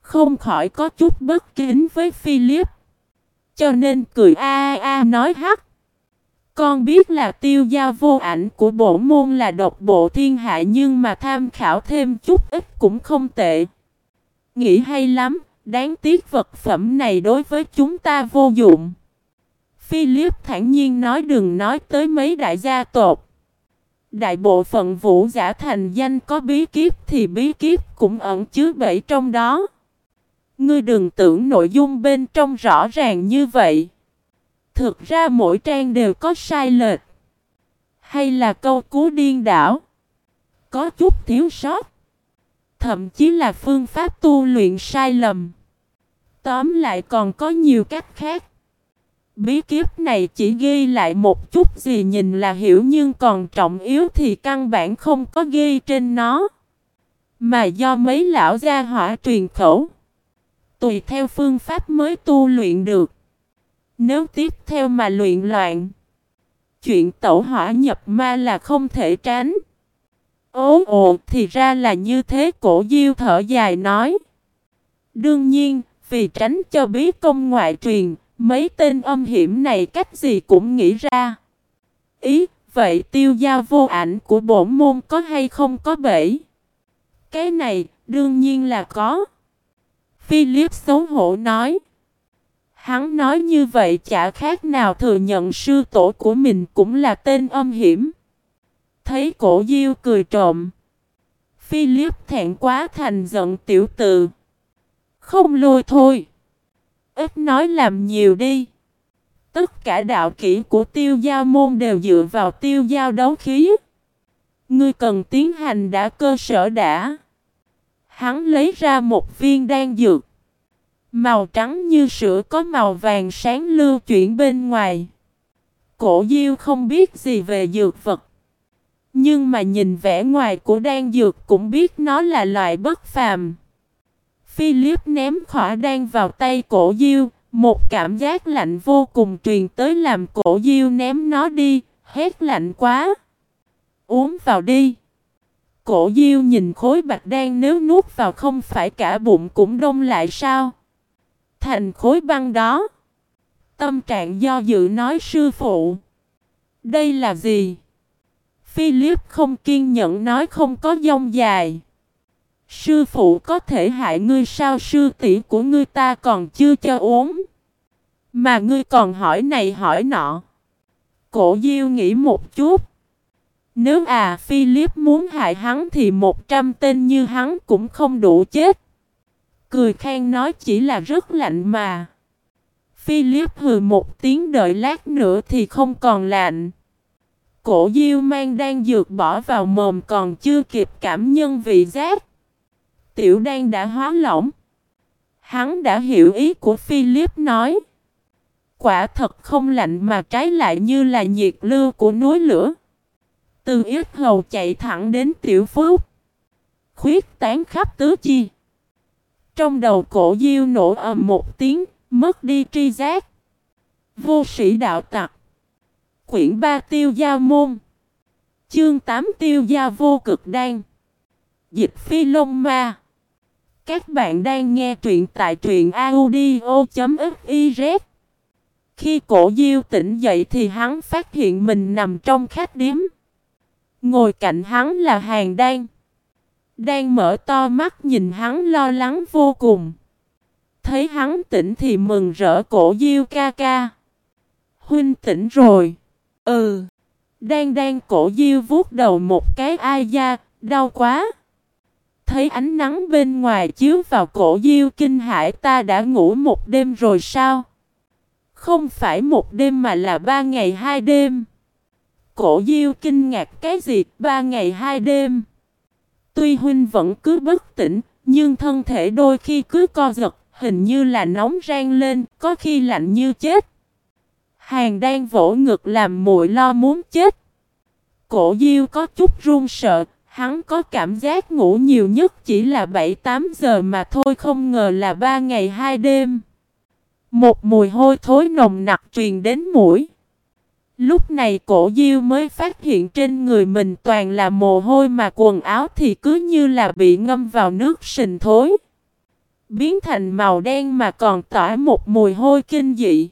Không khỏi có chút bất kính với Philip. Cho nên cười a a nói hắc. Con biết là tiêu gia vô ảnh của bổ môn là độc bộ thiên hạ nhưng mà tham khảo thêm chút ít cũng không tệ. Nghĩ hay lắm, đáng tiếc vật phẩm này đối với chúng ta vô dụng. Philip thản nhiên nói đừng nói tới mấy đại gia tộc. Đại bộ phận vũ giả thành danh có bí kíp thì bí kíp cũng ẩn chứa bẫy trong đó. Ngươi đừng tưởng nội dung bên trong rõ ràng như vậy. Thực ra mỗi trang đều có sai lệch. Hay là câu cú điên đảo. Có chút thiếu sót. Thậm chí là phương pháp tu luyện sai lầm. Tóm lại còn có nhiều cách khác. Bí kíp này chỉ ghi lại một chút gì nhìn là hiểu nhưng còn trọng yếu thì căn bản không có ghi trên nó. Mà do mấy lão gia hỏa truyền khẩu. Tùy theo phương pháp mới tu luyện được. Nếu tiếp theo mà luyện loạn, chuyện tẩu hỏa nhập ma là không thể tránh. Ố ồ thì ra là như thế cổ diêu thở dài nói. Đương nhiên, vì tránh cho bí công ngoại truyền, mấy tên âm hiểm này cách gì cũng nghĩ ra. Ý, vậy tiêu gia vô ảnh của bổn môn có hay không có bể? Cái này, đương nhiên là có. Philip xấu hổ nói. Hắn nói như vậy chả khác nào thừa nhận sư tổ của mình cũng là tên âm hiểm. Thấy cổ diêu cười trộm. Philip thẹn quá thành giận tiểu tự. Không lôi thôi. Ít nói làm nhiều đi. Tất cả đạo kỹ của tiêu giao môn đều dựa vào tiêu giao đấu khí. Ngươi cần tiến hành đã cơ sở đã. Hắn lấy ra một viên đan dược. Màu trắng như sữa có màu vàng sáng lưu chuyển bên ngoài. Cổ diêu không biết gì về dược vật. Nhưng mà nhìn vẻ ngoài của đan dược cũng biết nó là loại bất phàm. Philip ném khỏa đan vào tay cổ diêu. Một cảm giác lạnh vô cùng truyền tới làm cổ diêu ném nó đi. Hét lạnh quá. Uống vào đi. Cổ diêu nhìn khối bạch đan nếu nuốt vào không phải cả bụng cũng đông lại sao? Thành khối băng đó. Tâm trạng do dự nói, sư phụ. Đây là gì? Philip không kiên nhẫn nói, không có dông dài. Sư phụ, có thể hại ngươi sao sư tỷ của ngươi ta còn chưa cho uống. Mà ngươi còn hỏi này hỏi nọ. Cổ Diêu nghĩ một chút. Nếu à Philip muốn hại hắn thì một trăm tên như hắn cũng không đủ chết. Cười khen nói chỉ là rất lạnh mà. Philip hừ một tiếng đợi lát nữa thì không còn lạnh. Cổ diêu mang đang dược bỏ vào mồm còn chưa kịp cảm nhân vị giác. Tiểu đan đã hóa lỏng. Hắn đã hiểu ý của Philip nói. Quả thật không lạnh mà trái lại như là nhiệt lưu của núi lửa. Từ ít hầu chạy thẳng đến tiểu phúc. Khuyết tán khắp tứ chi. Trong đầu cổ diêu nổ ầm một tiếng, mất đi tri giác. Vô sĩ đạo tặc. Quyển 3 tiêu gia môn. Chương 8 tiêu gia vô cực đan. Dịch phi lông ma. Các bạn đang nghe truyện tại truyện audio.fif. Khi cổ diêu tỉnh dậy thì hắn phát hiện mình nằm trong khách điếm. Ngồi cạnh hắn là hàng đan. Đang mở to mắt nhìn hắn lo lắng vô cùng. Thấy hắn tỉnh thì mừng rỡ cổ diêu ca ca. Huynh tỉnh rồi. Ừ. Đang đang cổ diêu vuốt đầu một cái ai da, đau quá. Thấy ánh nắng bên ngoài chiếu vào cổ diêu kinh hãi ta đã ngủ một đêm rồi sao? Không phải một đêm mà là ba ngày hai đêm. Cổ diêu kinh ngạc cái gì ba ngày hai đêm. Tuy huynh vẫn cứ bất tỉnh, nhưng thân thể đôi khi cứ co giật, hình như là nóng rang lên, có khi lạnh như chết. Hàng đang vỗ ngực làm muội lo muốn chết. Cổ Diêu có chút run sợ, hắn có cảm giác ngủ nhiều nhất chỉ là 7-8 giờ mà thôi không ngờ là 3 ngày 2 đêm. Một mùi hôi thối nồng nặc truyền đến mũi. Lúc này cổ diêu mới phát hiện trên người mình toàn là mồ hôi mà quần áo thì cứ như là bị ngâm vào nước sình thối. Biến thành màu đen mà còn tỏa một mùi hôi kinh dị.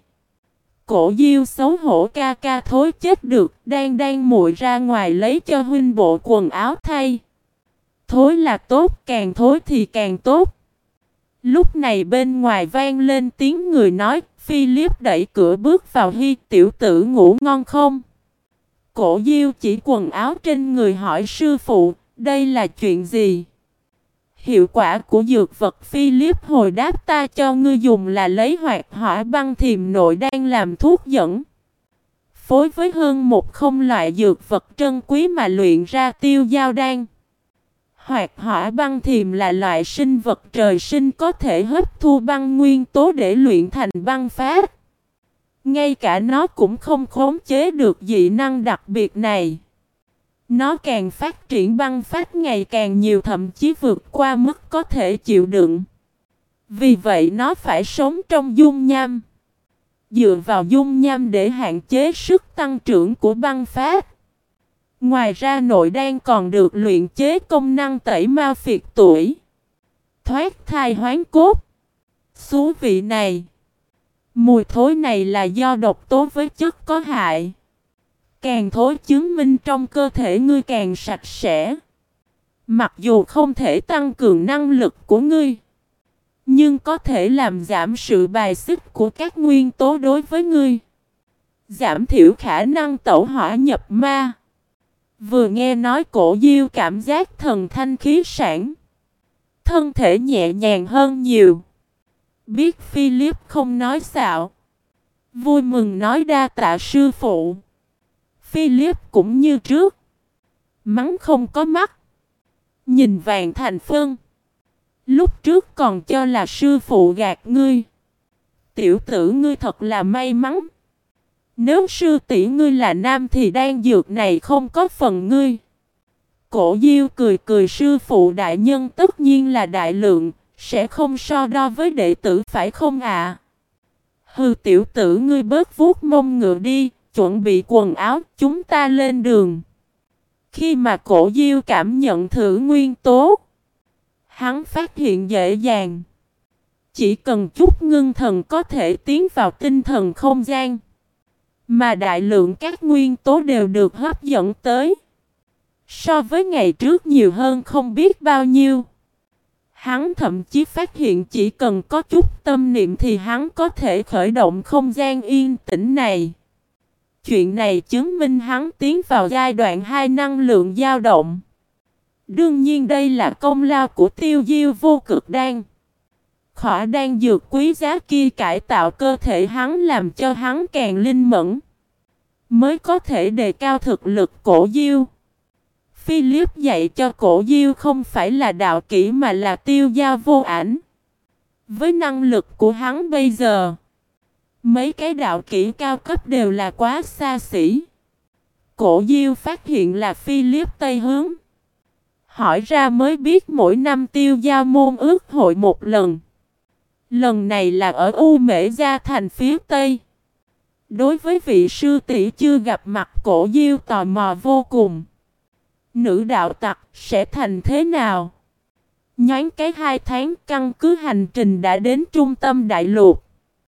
Cổ diêu xấu hổ ca ca thối chết được, đang đang muội ra ngoài lấy cho huynh bộ quần áo thay. Thối là tốt, càng thối thì càng tốt. Lúc này bên ngoài vang lên tiếng người nói, Philip đẩy cửa bước vào hy tiểu tử ngủ ngon không? Cổ diêu chỉ quần áo trên người hỏi sư phụ, đây là chuyện gì? Hiệu quả của dược vật Philip hồi đáp ta cho ngươi dùng là lấy hoạt hỏa băng thiềm nội đang làm thuốc dẫn. Phối với hơn một không loại dược vật trân quý mà luyện ra tiêu giao đan. Hoạt hỏa băng thiềm là loại sinh vật trời sinh có thể hấp thu băng nguyên tố để luyện thành băng phát. Ngay cả nó cũng không khống chế được dị năng đặc biệt này. Nó càng phát triển băng phát ngày càng nhiều thậm chí vượt qua mức có thể chịu đựng. Vì vậy nó phải sống trong dung nham. Dựa vào dung nham để hạn chế sức tăng trưởng của băng phát. Ngoài ra nội đan còn được luyện chế công năng tẩy ma phiệt tuổi. Thoát thai hoán cốt. Xú vị này. Mùi thối này là do độc tố với chất có hại. Càng thối chứng minh trong cơ thể ngươi càng sạch sẽ. Mặc dù không thể tăng cường năng lực của ngươi. Nhưng có thể làm giảm sự bài xích của các nguyên tố đối với ngươi. Giảm thiểu khả năng tẩu hỏa nhập ma. Vừa nghe nói cổ diêu cảm giác thần thanh khí sản. Thân thể nhẹ nhàng hơn nhiều. Biết Philip không nói xạo. Vui mừng nói đa tạ sư phụ. Philip cũng như trước. Mắng không có mắt. Nhìn vàng thành phân. Lúc trước còn cho là sư phụ gạt ngươi. Tiểu tử ngươi thật là may mắn. Nếu sư tỷ ngươi là nam thì đan dược này không có phần ngươi. Cổ diêu cười cười sư phụ đại nhân tất nhiên là đại lượng, sẽ không so đo với đệ tử phải không ạ? À? Hư tiểu tử ngươi bớt vuốt mông ngựa đi, chuẩn bị quần áo, chúng ta lên đường. Khi mà cổ diêu cảm nhận thử nguyên tố, hắn phát hiện dễ dàng. Chỉ cần chút ngưng thần có thể tiến vào tinh thần không gian. Mà đại lượng các nguyên tố đều được hấp dẫn tới. So với ngày trước nhiều hơn không biết bao nhiêu. Hắn thậm chí phát hiện chỉ cần có chút tâm niệm thì hắn có thể khởi động không gian yên tĩnh này. Chuyện này chứng minh hắn tiến vào giai đoạn hai năng lượng dao động. Đương nhiên đây là công lao của tiêu diêu vô cực đan. Khỏa đang dược quý giá kia cải tạo cơ thể hắn làm cho hắn càng linh mẫn. Mới có thể đề cao thực lực cổ diêu. Philip dạy cho cổ diêu không phải là đạo kỹ mà là tiêu gia vô ảnh. Với năng lực của hắn bây giờ, mấy cái đạo kỹ cao cấp đều là quá xa xỉ. Cổ diêu phát hiện là Philip Tây Hướng. Hỏi ra mới biết mỗi năm tiêu gia môn ước hội một lần. Lần này là ở U Mễ Gia thành phía Tây. Đối với vị sư tỷ chưa gặp mặt cổ diêu tò mò vô cùng. Nữ đạo tặc sẽ thành thế nào? Nhánh cái hai tháng căn cứ hành trình đã đến trung tâm đại lục.